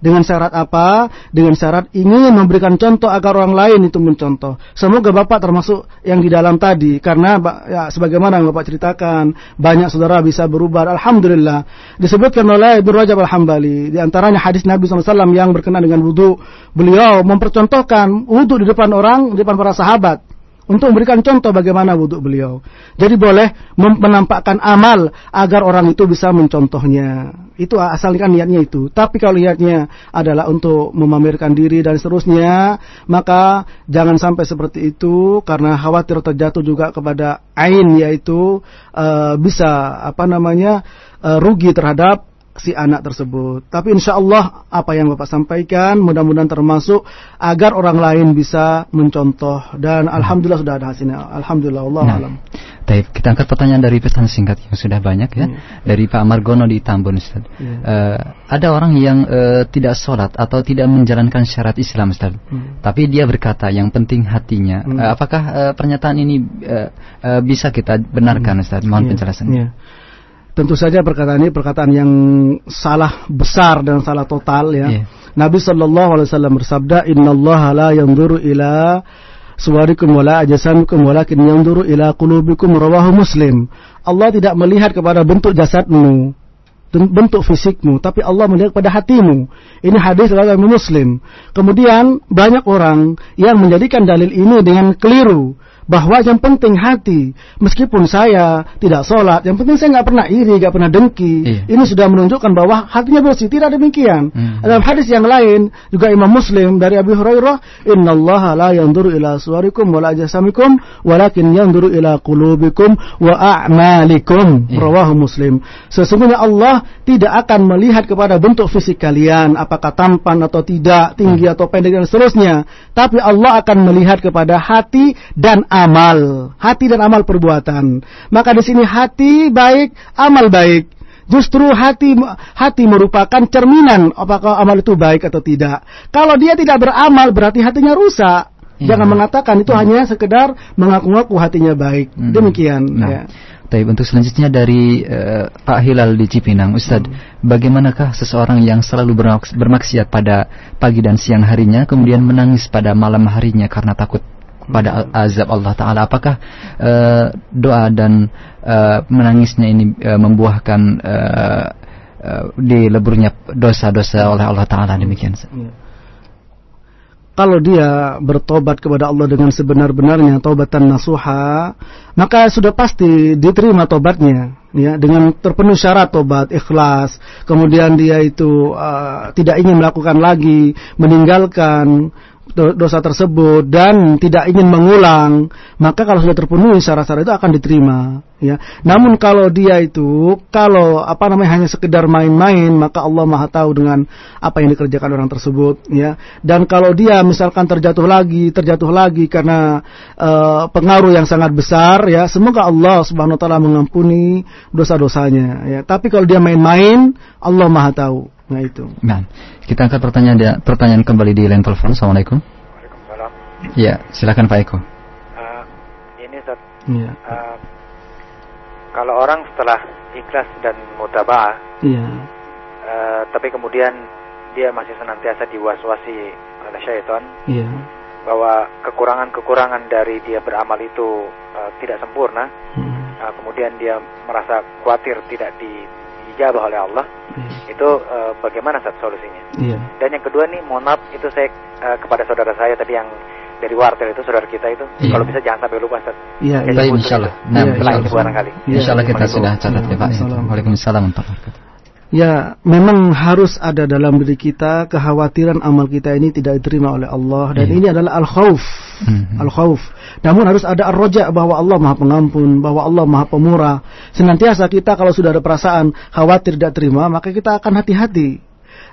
dengan syarat apa? Dengan syarat ingin memberikan contoh agar orang lain itu mencontoh. Semoga Bapak termasuk yang di dalam tadi karena ya sebagaimana Bapak ceritakan banyak saudara bisa berubah. Alhamdulillah. Disebutkan oleh Ibnu Rajab Al-Hambali di antaranya hadis Nabi SAW yang berkenaan dengan wudhu. Beliau mempercontohkan wudhu di depan orang, di depan para sahabat untuk memberikan contoh bagaimana wudhu beliau. Jadi boleh menampakkan amal agar orang itu bisa mencontohnya. Itu asalkan niatnya itu. Tapi kalau niatnya adalah untuk memamerkan diri dan seterusnya, maka jangan sampai seperti itu karena khawatir terjatuh juga kepada ain yaitu uh, bisa apa namanya uh, rugi terhadap si anak tersebut. Tapi insya Allah apa yang Bapak sampaikan mudah-mudahan termasuk agar orang lain bisa mencontoh dan alhamdulillah sudah ada hasilnya. Alhamdulillah Allah Nah, alam. Baik, kita angkat pertanyaan dari pesan singkat yang sudah banyak ya. Hmm. Dari Pak Margono di Tambun Ustaz. Hmm. Eh, ada orang yang eh, tidak sholat atau tidak menjalankan syarat Islam Ustaz. Hmm. Tapi dia berkata yang penting hatinya. Hmm. Eh, apakah eh, pernyataan ini eh, eh, bisa kita benarkan Ustaz? Mohon Iya, penjelasannya. iya. Tentu saja perkataan ini perkataan yang salah besar dan salah total ya. Iya. Nabi Shallallahu Alaihi Wasallam bersabda, Inna Allah la yanzuru ila suwarikum wala ajasamikum walakin yanzuru ila qulubikum rawahu Muslim. Allah tidak melihat kepada bentuk jasadmu, bentuk fisikmu, tapi Allah melihat pada hatimu. Ini hadis riwayat Muslim. Kemudian banyak orang yang menjadikan dalil ini dengan keliru bahwa yang penting hati. Meskipun saya tidak sholat, yang penting saya nggak pernah iri, nggak pernah dengki. Iya. Ini sudah menunjukkan bahwa hatinya bersih. Tidak demikian. Hmm. Dalam hadis yang lain juga Imam Muslim dari Abu Hurairah, Inna Allah la yanduru ila suarikum wa la jasamikum, walakin yanduru ila qulubikum wa a'malikum. Iya. Rawahu Muslim. Sesungguhnya Allah tidak akan melihat kepada bentuk fisik kalian, apakah tampan atau tidak, tinggi hmm. atau pendek dan seterusnya. Tapi Allah akan melihat kepada hati dan amal, hati dan amal perbuatan. Maka di sini hati baik, amal baik. Justru hati hati merupakan cerminan apakah amal itu baik atau tidak. Kalau dia tidak beramal berarti hatinya rusak. Ya. Jangan mengatakan itu hmm. hanya sekedar mengaku-ngaku hatinya baik. Hmm. Demikian. Nah. Ya. Tapi untuk selanjutnya dari uh, Pak Hilal di Cipinang, Ustadz, hmm. bagaimanakah seseorang yang selalu bermaksiat pada pagi dan siang harinya, kemudian menangis pada malam harinya karena takut pada azab Allah Taala. Apakah uh, doa dan uh, menangisnya ini uh, membuahkan uh, uh, dileburnya dosa-dosa oleh Allah Taala demikian? Ya. Kalau dia bertobat kepada Allah dengan sebenar-benarnya taubatan nasuha, maka sudah pasti diterima tobatnya ya dengan terpenuhi syarat tobat ikhlas kemudian dia itu uh, tidak ingin melakukan lagi meninggalkan dosa tersebut dan tidak ingin mengulang, maka kalau sudah terpenuhi syarat-syarat itu akan diterima, ya. Namun kalau dia itu kalau apa namanya hanya sekedar main-main, maka Allah Maha tahu dengan apa yang dikerjakan orang tersebut, ya. Dan kalau dia misalkan terjatuh lagi, terjatuh lagi karena uh, pengaruh yang sangat besar, ya, semoga Allah Subhanahu wa taala mengampuni dosa-dosanya, ya. Tapi kalau dia main-main, Allah Maha tahu. Nah itu. Nah, kita angkat pertanyaan pertanyaan kembali di line telepon. Assalamualaikum. Waalaikumsalam. Ya, silakan Pak Eko. Uh, ini Ustaz. Ya. Uh, kalau orang setelah ikhlas dan mutabah, ya. uh, tapi kemudian dia masih senantiasa diwaswasi oleh syaitan, ya. bahwa kekurangan-kekurangan dari dia beramal itu uh, tidak sempurna, hmm. uh, kemudian dia merasa khawatir tidak di dijabah oleh Allah yeah. itu uh, bagaimana saat solusinya yeah. dan yang kedua nih mohon maaf itu saya uh, kepada saudara saya tadi yang dari wartel itu saudara kita itu yeah. kalau bisa jangan sampai lupa Ustaz. Iya, yeah, yeah. insyaallah. Nah, yeah, insya kali. Yeah. Insyaallah kita sudah catat ya Pak. Waalaikumsalam warahmatullahi Ya, memang harus ada dalam diri kita kekhawatiran amal kita ini tidak diterima oleh Allah dan yeah. ini adalah al-khauf. Mm-hmm. Al-khauf. Namun harus ada ar-raja bahwa Allah Maha Pengampun, bahwa Allah Maha Pemurah. Senantiasa kita kalau sudah ada perasaan khawatir tidak terima, maka kita akan hati-hati.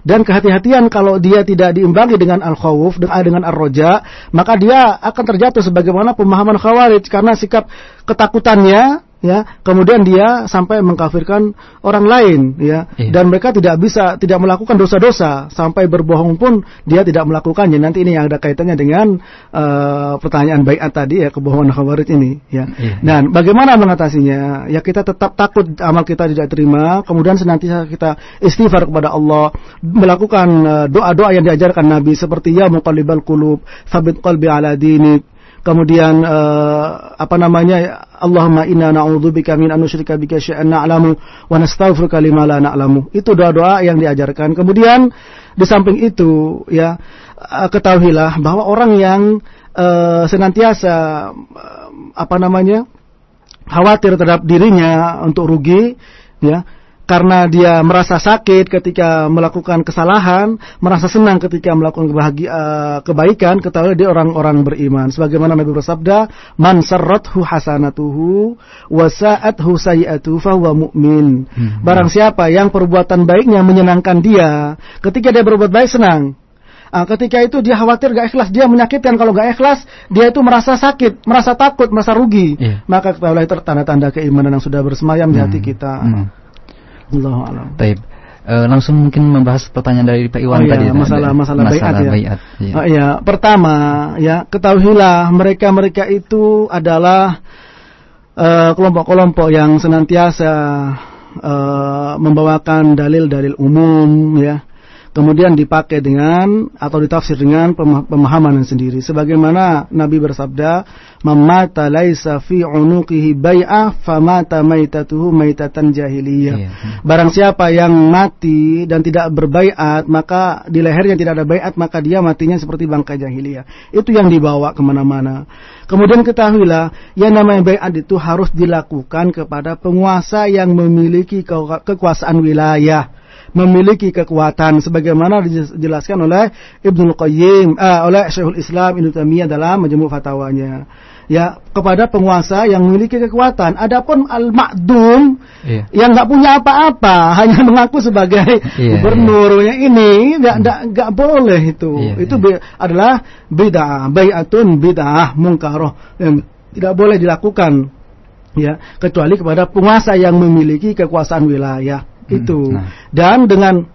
Dan kehati-hatian kalau dia tidak diimbangi dengan al-khawuf, dengan ar-roja, maka dia akan terjatuh sebagaimana pemahaman khawarij. Karena sikap ketakutannya ya kemudian dia sampai mengkafirkan orang lain ya. Iya. dan mereka tidak bisa tidak melakukan dosa-dosa. Sampai berbohong pun dia tidak melakukannya. Nanti ini yang ada kaitannya dengan uh, pertanyaan baik tadi ya kebohongan khawarij ini ya. Iya. dan bagaimana mengatasinya? Ya kita tetap takut amal kita tidak terima. Kemudian senantiasa kita istighfar kepada Allah. Melakukan eh, doa-doa uh, yang diajarkan Nabi seperti ya muqallibal qulub sabit qalbi ala dinik kemudian uh, apa namanya Allahumma inna na'udzubika min an nusyrika bika syai'an na'lamu wa nastaghfiruka lima la na'lamu. Itu doa-doa yang diajarkan. Kemudian di samping itu ya uh, ketahuilah bahwa orang yang uh, senantiasa uh, apa namanya khawatir terhadap dirinya untuk rugi ya karena dia merasa sakit ketika melakukan kesalahan, merasa senang ketika melakukan kebahagia, uh, kebaikan, ketahui dia orang-orang beriman. Sebagaimana Nabi bersabda, "Man sarrathu hasanatuhu wa sa'athu sayi'atuhu fahuwa mu'min." Hmm. Barang siapa yang perbuatan baiknya menyenangkan dia, ketika dia berbuat baik senang. Uh, ketika itu dia khawatir gak ikhlas, dia menyakitkan kalau gak ikhlas, dia itu merasa sakit, merasa takut, merasa rugi. Yeah. Maka ketahuilah itu tanda-tanda keimanan yang sudah bersemayam hmm. di hati kita. Hmm. Allah alam. Baik. Uh, langsung mungkin membahas pertanyaan dari Pak Iwan oh, tadi. Ya, masalah masalah, masalah bayat ya. Bayat, ya. Oh, ya. Pertama ya ketahuilah mereka mereka itu adalah eh, kelompok-kelompok uh, yang senantiasa uh, membawakan dalil-dalil umum ya kemudian dipakai dengan atau ditafsir dengan pemahaman sendiri. Sebagaimana Nabi bersabda mamata laisa fi unuqihi bai'ah famata maitatuhu maitatan jahiliyah. Iya. barang siapa yang mati dan tidak berbaiat maka di lehernya tidak ada baiat maka dia matinya seperti bangkai jahiliyah. Itu yang dibawa ke mana-mana. Kemudian ketahuilah yang namanya baiat itu harus dilakukan kepada penguasa yang memiliki kekuasaan wilayah memiliki kekuatan sebagaimana dijelaskan oleh Ibnu Qayyim uh, oleh Syekhul Islam Ibnu Taimiyah dalam majmu' fatwanya ya kepada penguasa yang memiliki kekuatan. Adapun al-ma'dum iya. yang nggak punya apa-apa, hanya mengaku sebagai iya, gubernurnya iya. ini nggak nggak nggak boleh itu. Iya, itu iya. adalah bid'ah, bai'atun bid'ah mungkaroh yang tidak boleh dilakukan ya kecuali kepada penguasa yang memiliki kekuasaan wilayah itu. Hmm, nah. Dan dengan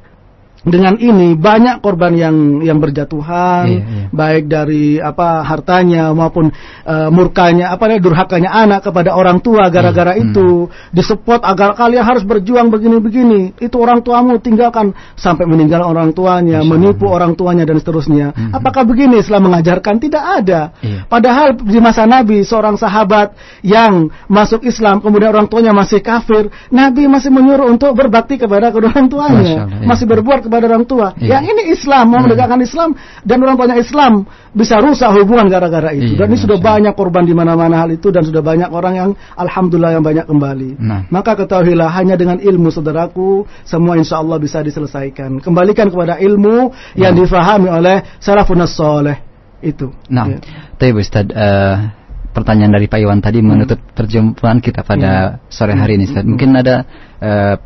dengan ini banyak korban yang yang berjatuhan iya, iya. baik dari apa hartanya maupun uh, murkanya apa namanya durhakanya anak kepada orang tua gara-gara iya, itu hmm. disepot agar kalian harus berjuang begini-begini itu orang tuamu tinggalkan sampai meninggal orang tuanya Masya menipu Allah. orang tuanya dan seterusnya hmm. apakah begini Islam mengajarkan tidak ada iya. padahal di masa Nabi seorang sahabat yang masuk Islam kemudian orang tuanya masih kafir Nabi masih menyuruh untuk berbakti kepada kedua orang tuanya Allah, iya. masih berbuat kepada orang tua. Iya. Yang ini Islam mau hmm. menegakkan Islam dan orang banyak Islam bisa rusak hubungan gara-gara itu. Iya, dan ini sudah banyak korban di mana-mana hal itu dan sudah banyak orang yang alhamdulillah yang banyak kembali. Nah. Maka ketahuilah hanya dengan ilmu saudaraku semua insya Allah bisa diselesaikan. Kembalikan kepada ilmu yang nah. difahami oleh salafun soleh itu. Nah, ya. tapi Ustaz uh, pertanyaan dari Pak Iwan tadi hmm. menutup perjumpaan kita pada ya. sore hari ini Ustaz. Mungkin ada uh, Eh,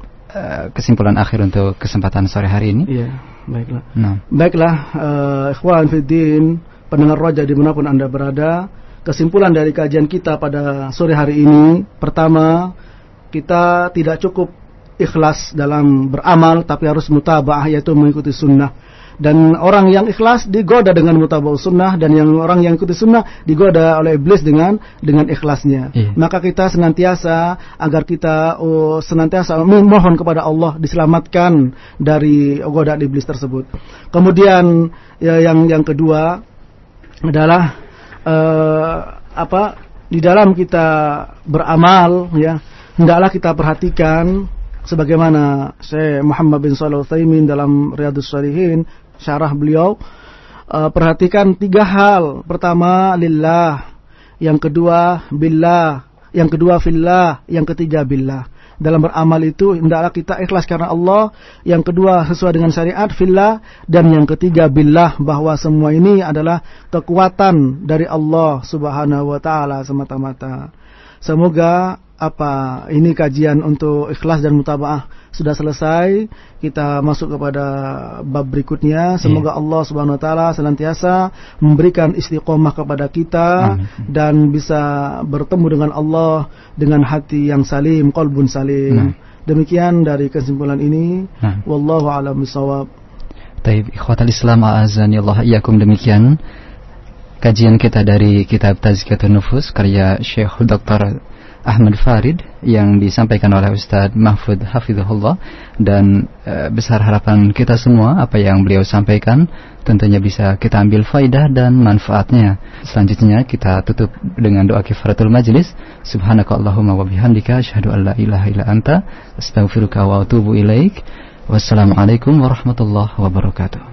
kesimpulan akhir untuk kesempatan sore hari ini? Iya, baiklah. Nah. Baiklah, uh, ikhwan fiddin, pendengar roja di mana pun Anda berada, kesimpulan dari kajian kita pada sore hari ini, pertama, kita tidak cukup ikhlas dalam beramal, tapi harus mutabah, yaitu mengikuti sunnah dan orang yang ikhlas digoda dengan mutabau sunnah dan yang orang yang ikuti sunnah digoda oleh iblis dengan dengan ikhlasnya. Iya. Maka kita senantiasa agar kita oh, senantiasa memohon kepada Allah diselamatkan dari godaan iblis tersebut. Kemudian ya, yang yang kedua adalah uh, apa di dalam kita beramal ya hendaklah kita perhatikan sebagaimana Syekh Muhammad bin Shalih dalam Riyadhus Shalihin syarah beliau uh, perhatikan tiga hal. Pertama lillah, yang kedua billah, yang kedua fillah, yang ketiga billah. Dalam beramal itu hendaklah kita ikhlas karena Allah, yang kedua sesuai dengan syariat fillah. Dan yang ketiga billah. Bahwa semua ini adalah kekuatan dari Allah Subhanahu wa taala semata-mata. Semoga apa ini kajian untuk ikhlas dan mutabaah sudah selesai, kita masuk kepada bab berikutnya. Semoga yeah. Allah Subhanahu wa taala senantiasa memberikan istiqomah kepada kita Amin. dan bisa bertemu dengan Allah dengan hati yang salim, qalbun salim. Nah. Demikian dari kesimpulan ini. Nah. Wallahu a'lam bishawab. Taib ikhwatal Islam a'azani Allah iyakum demikian kajian kita dari kitab Tazkiyatun Nufus karya Syekh Dr. Ahmad Farid yang disampaikan oleh Ustadz Mahfud Hafizullah dan e, besar harapan kita semua apa yang beliau sampaikan tentunya bisa kita ambil faidah dan manfaatnya. Selanjutnya kita tutup dengan doa kifaratul majlis. Subhanakallahumma wa bihamdika asyhadu an la ilaha illa anta astaghfiruka wa atubu ilaik. Wassalamualaikum warahmatullahi wabarakatuh.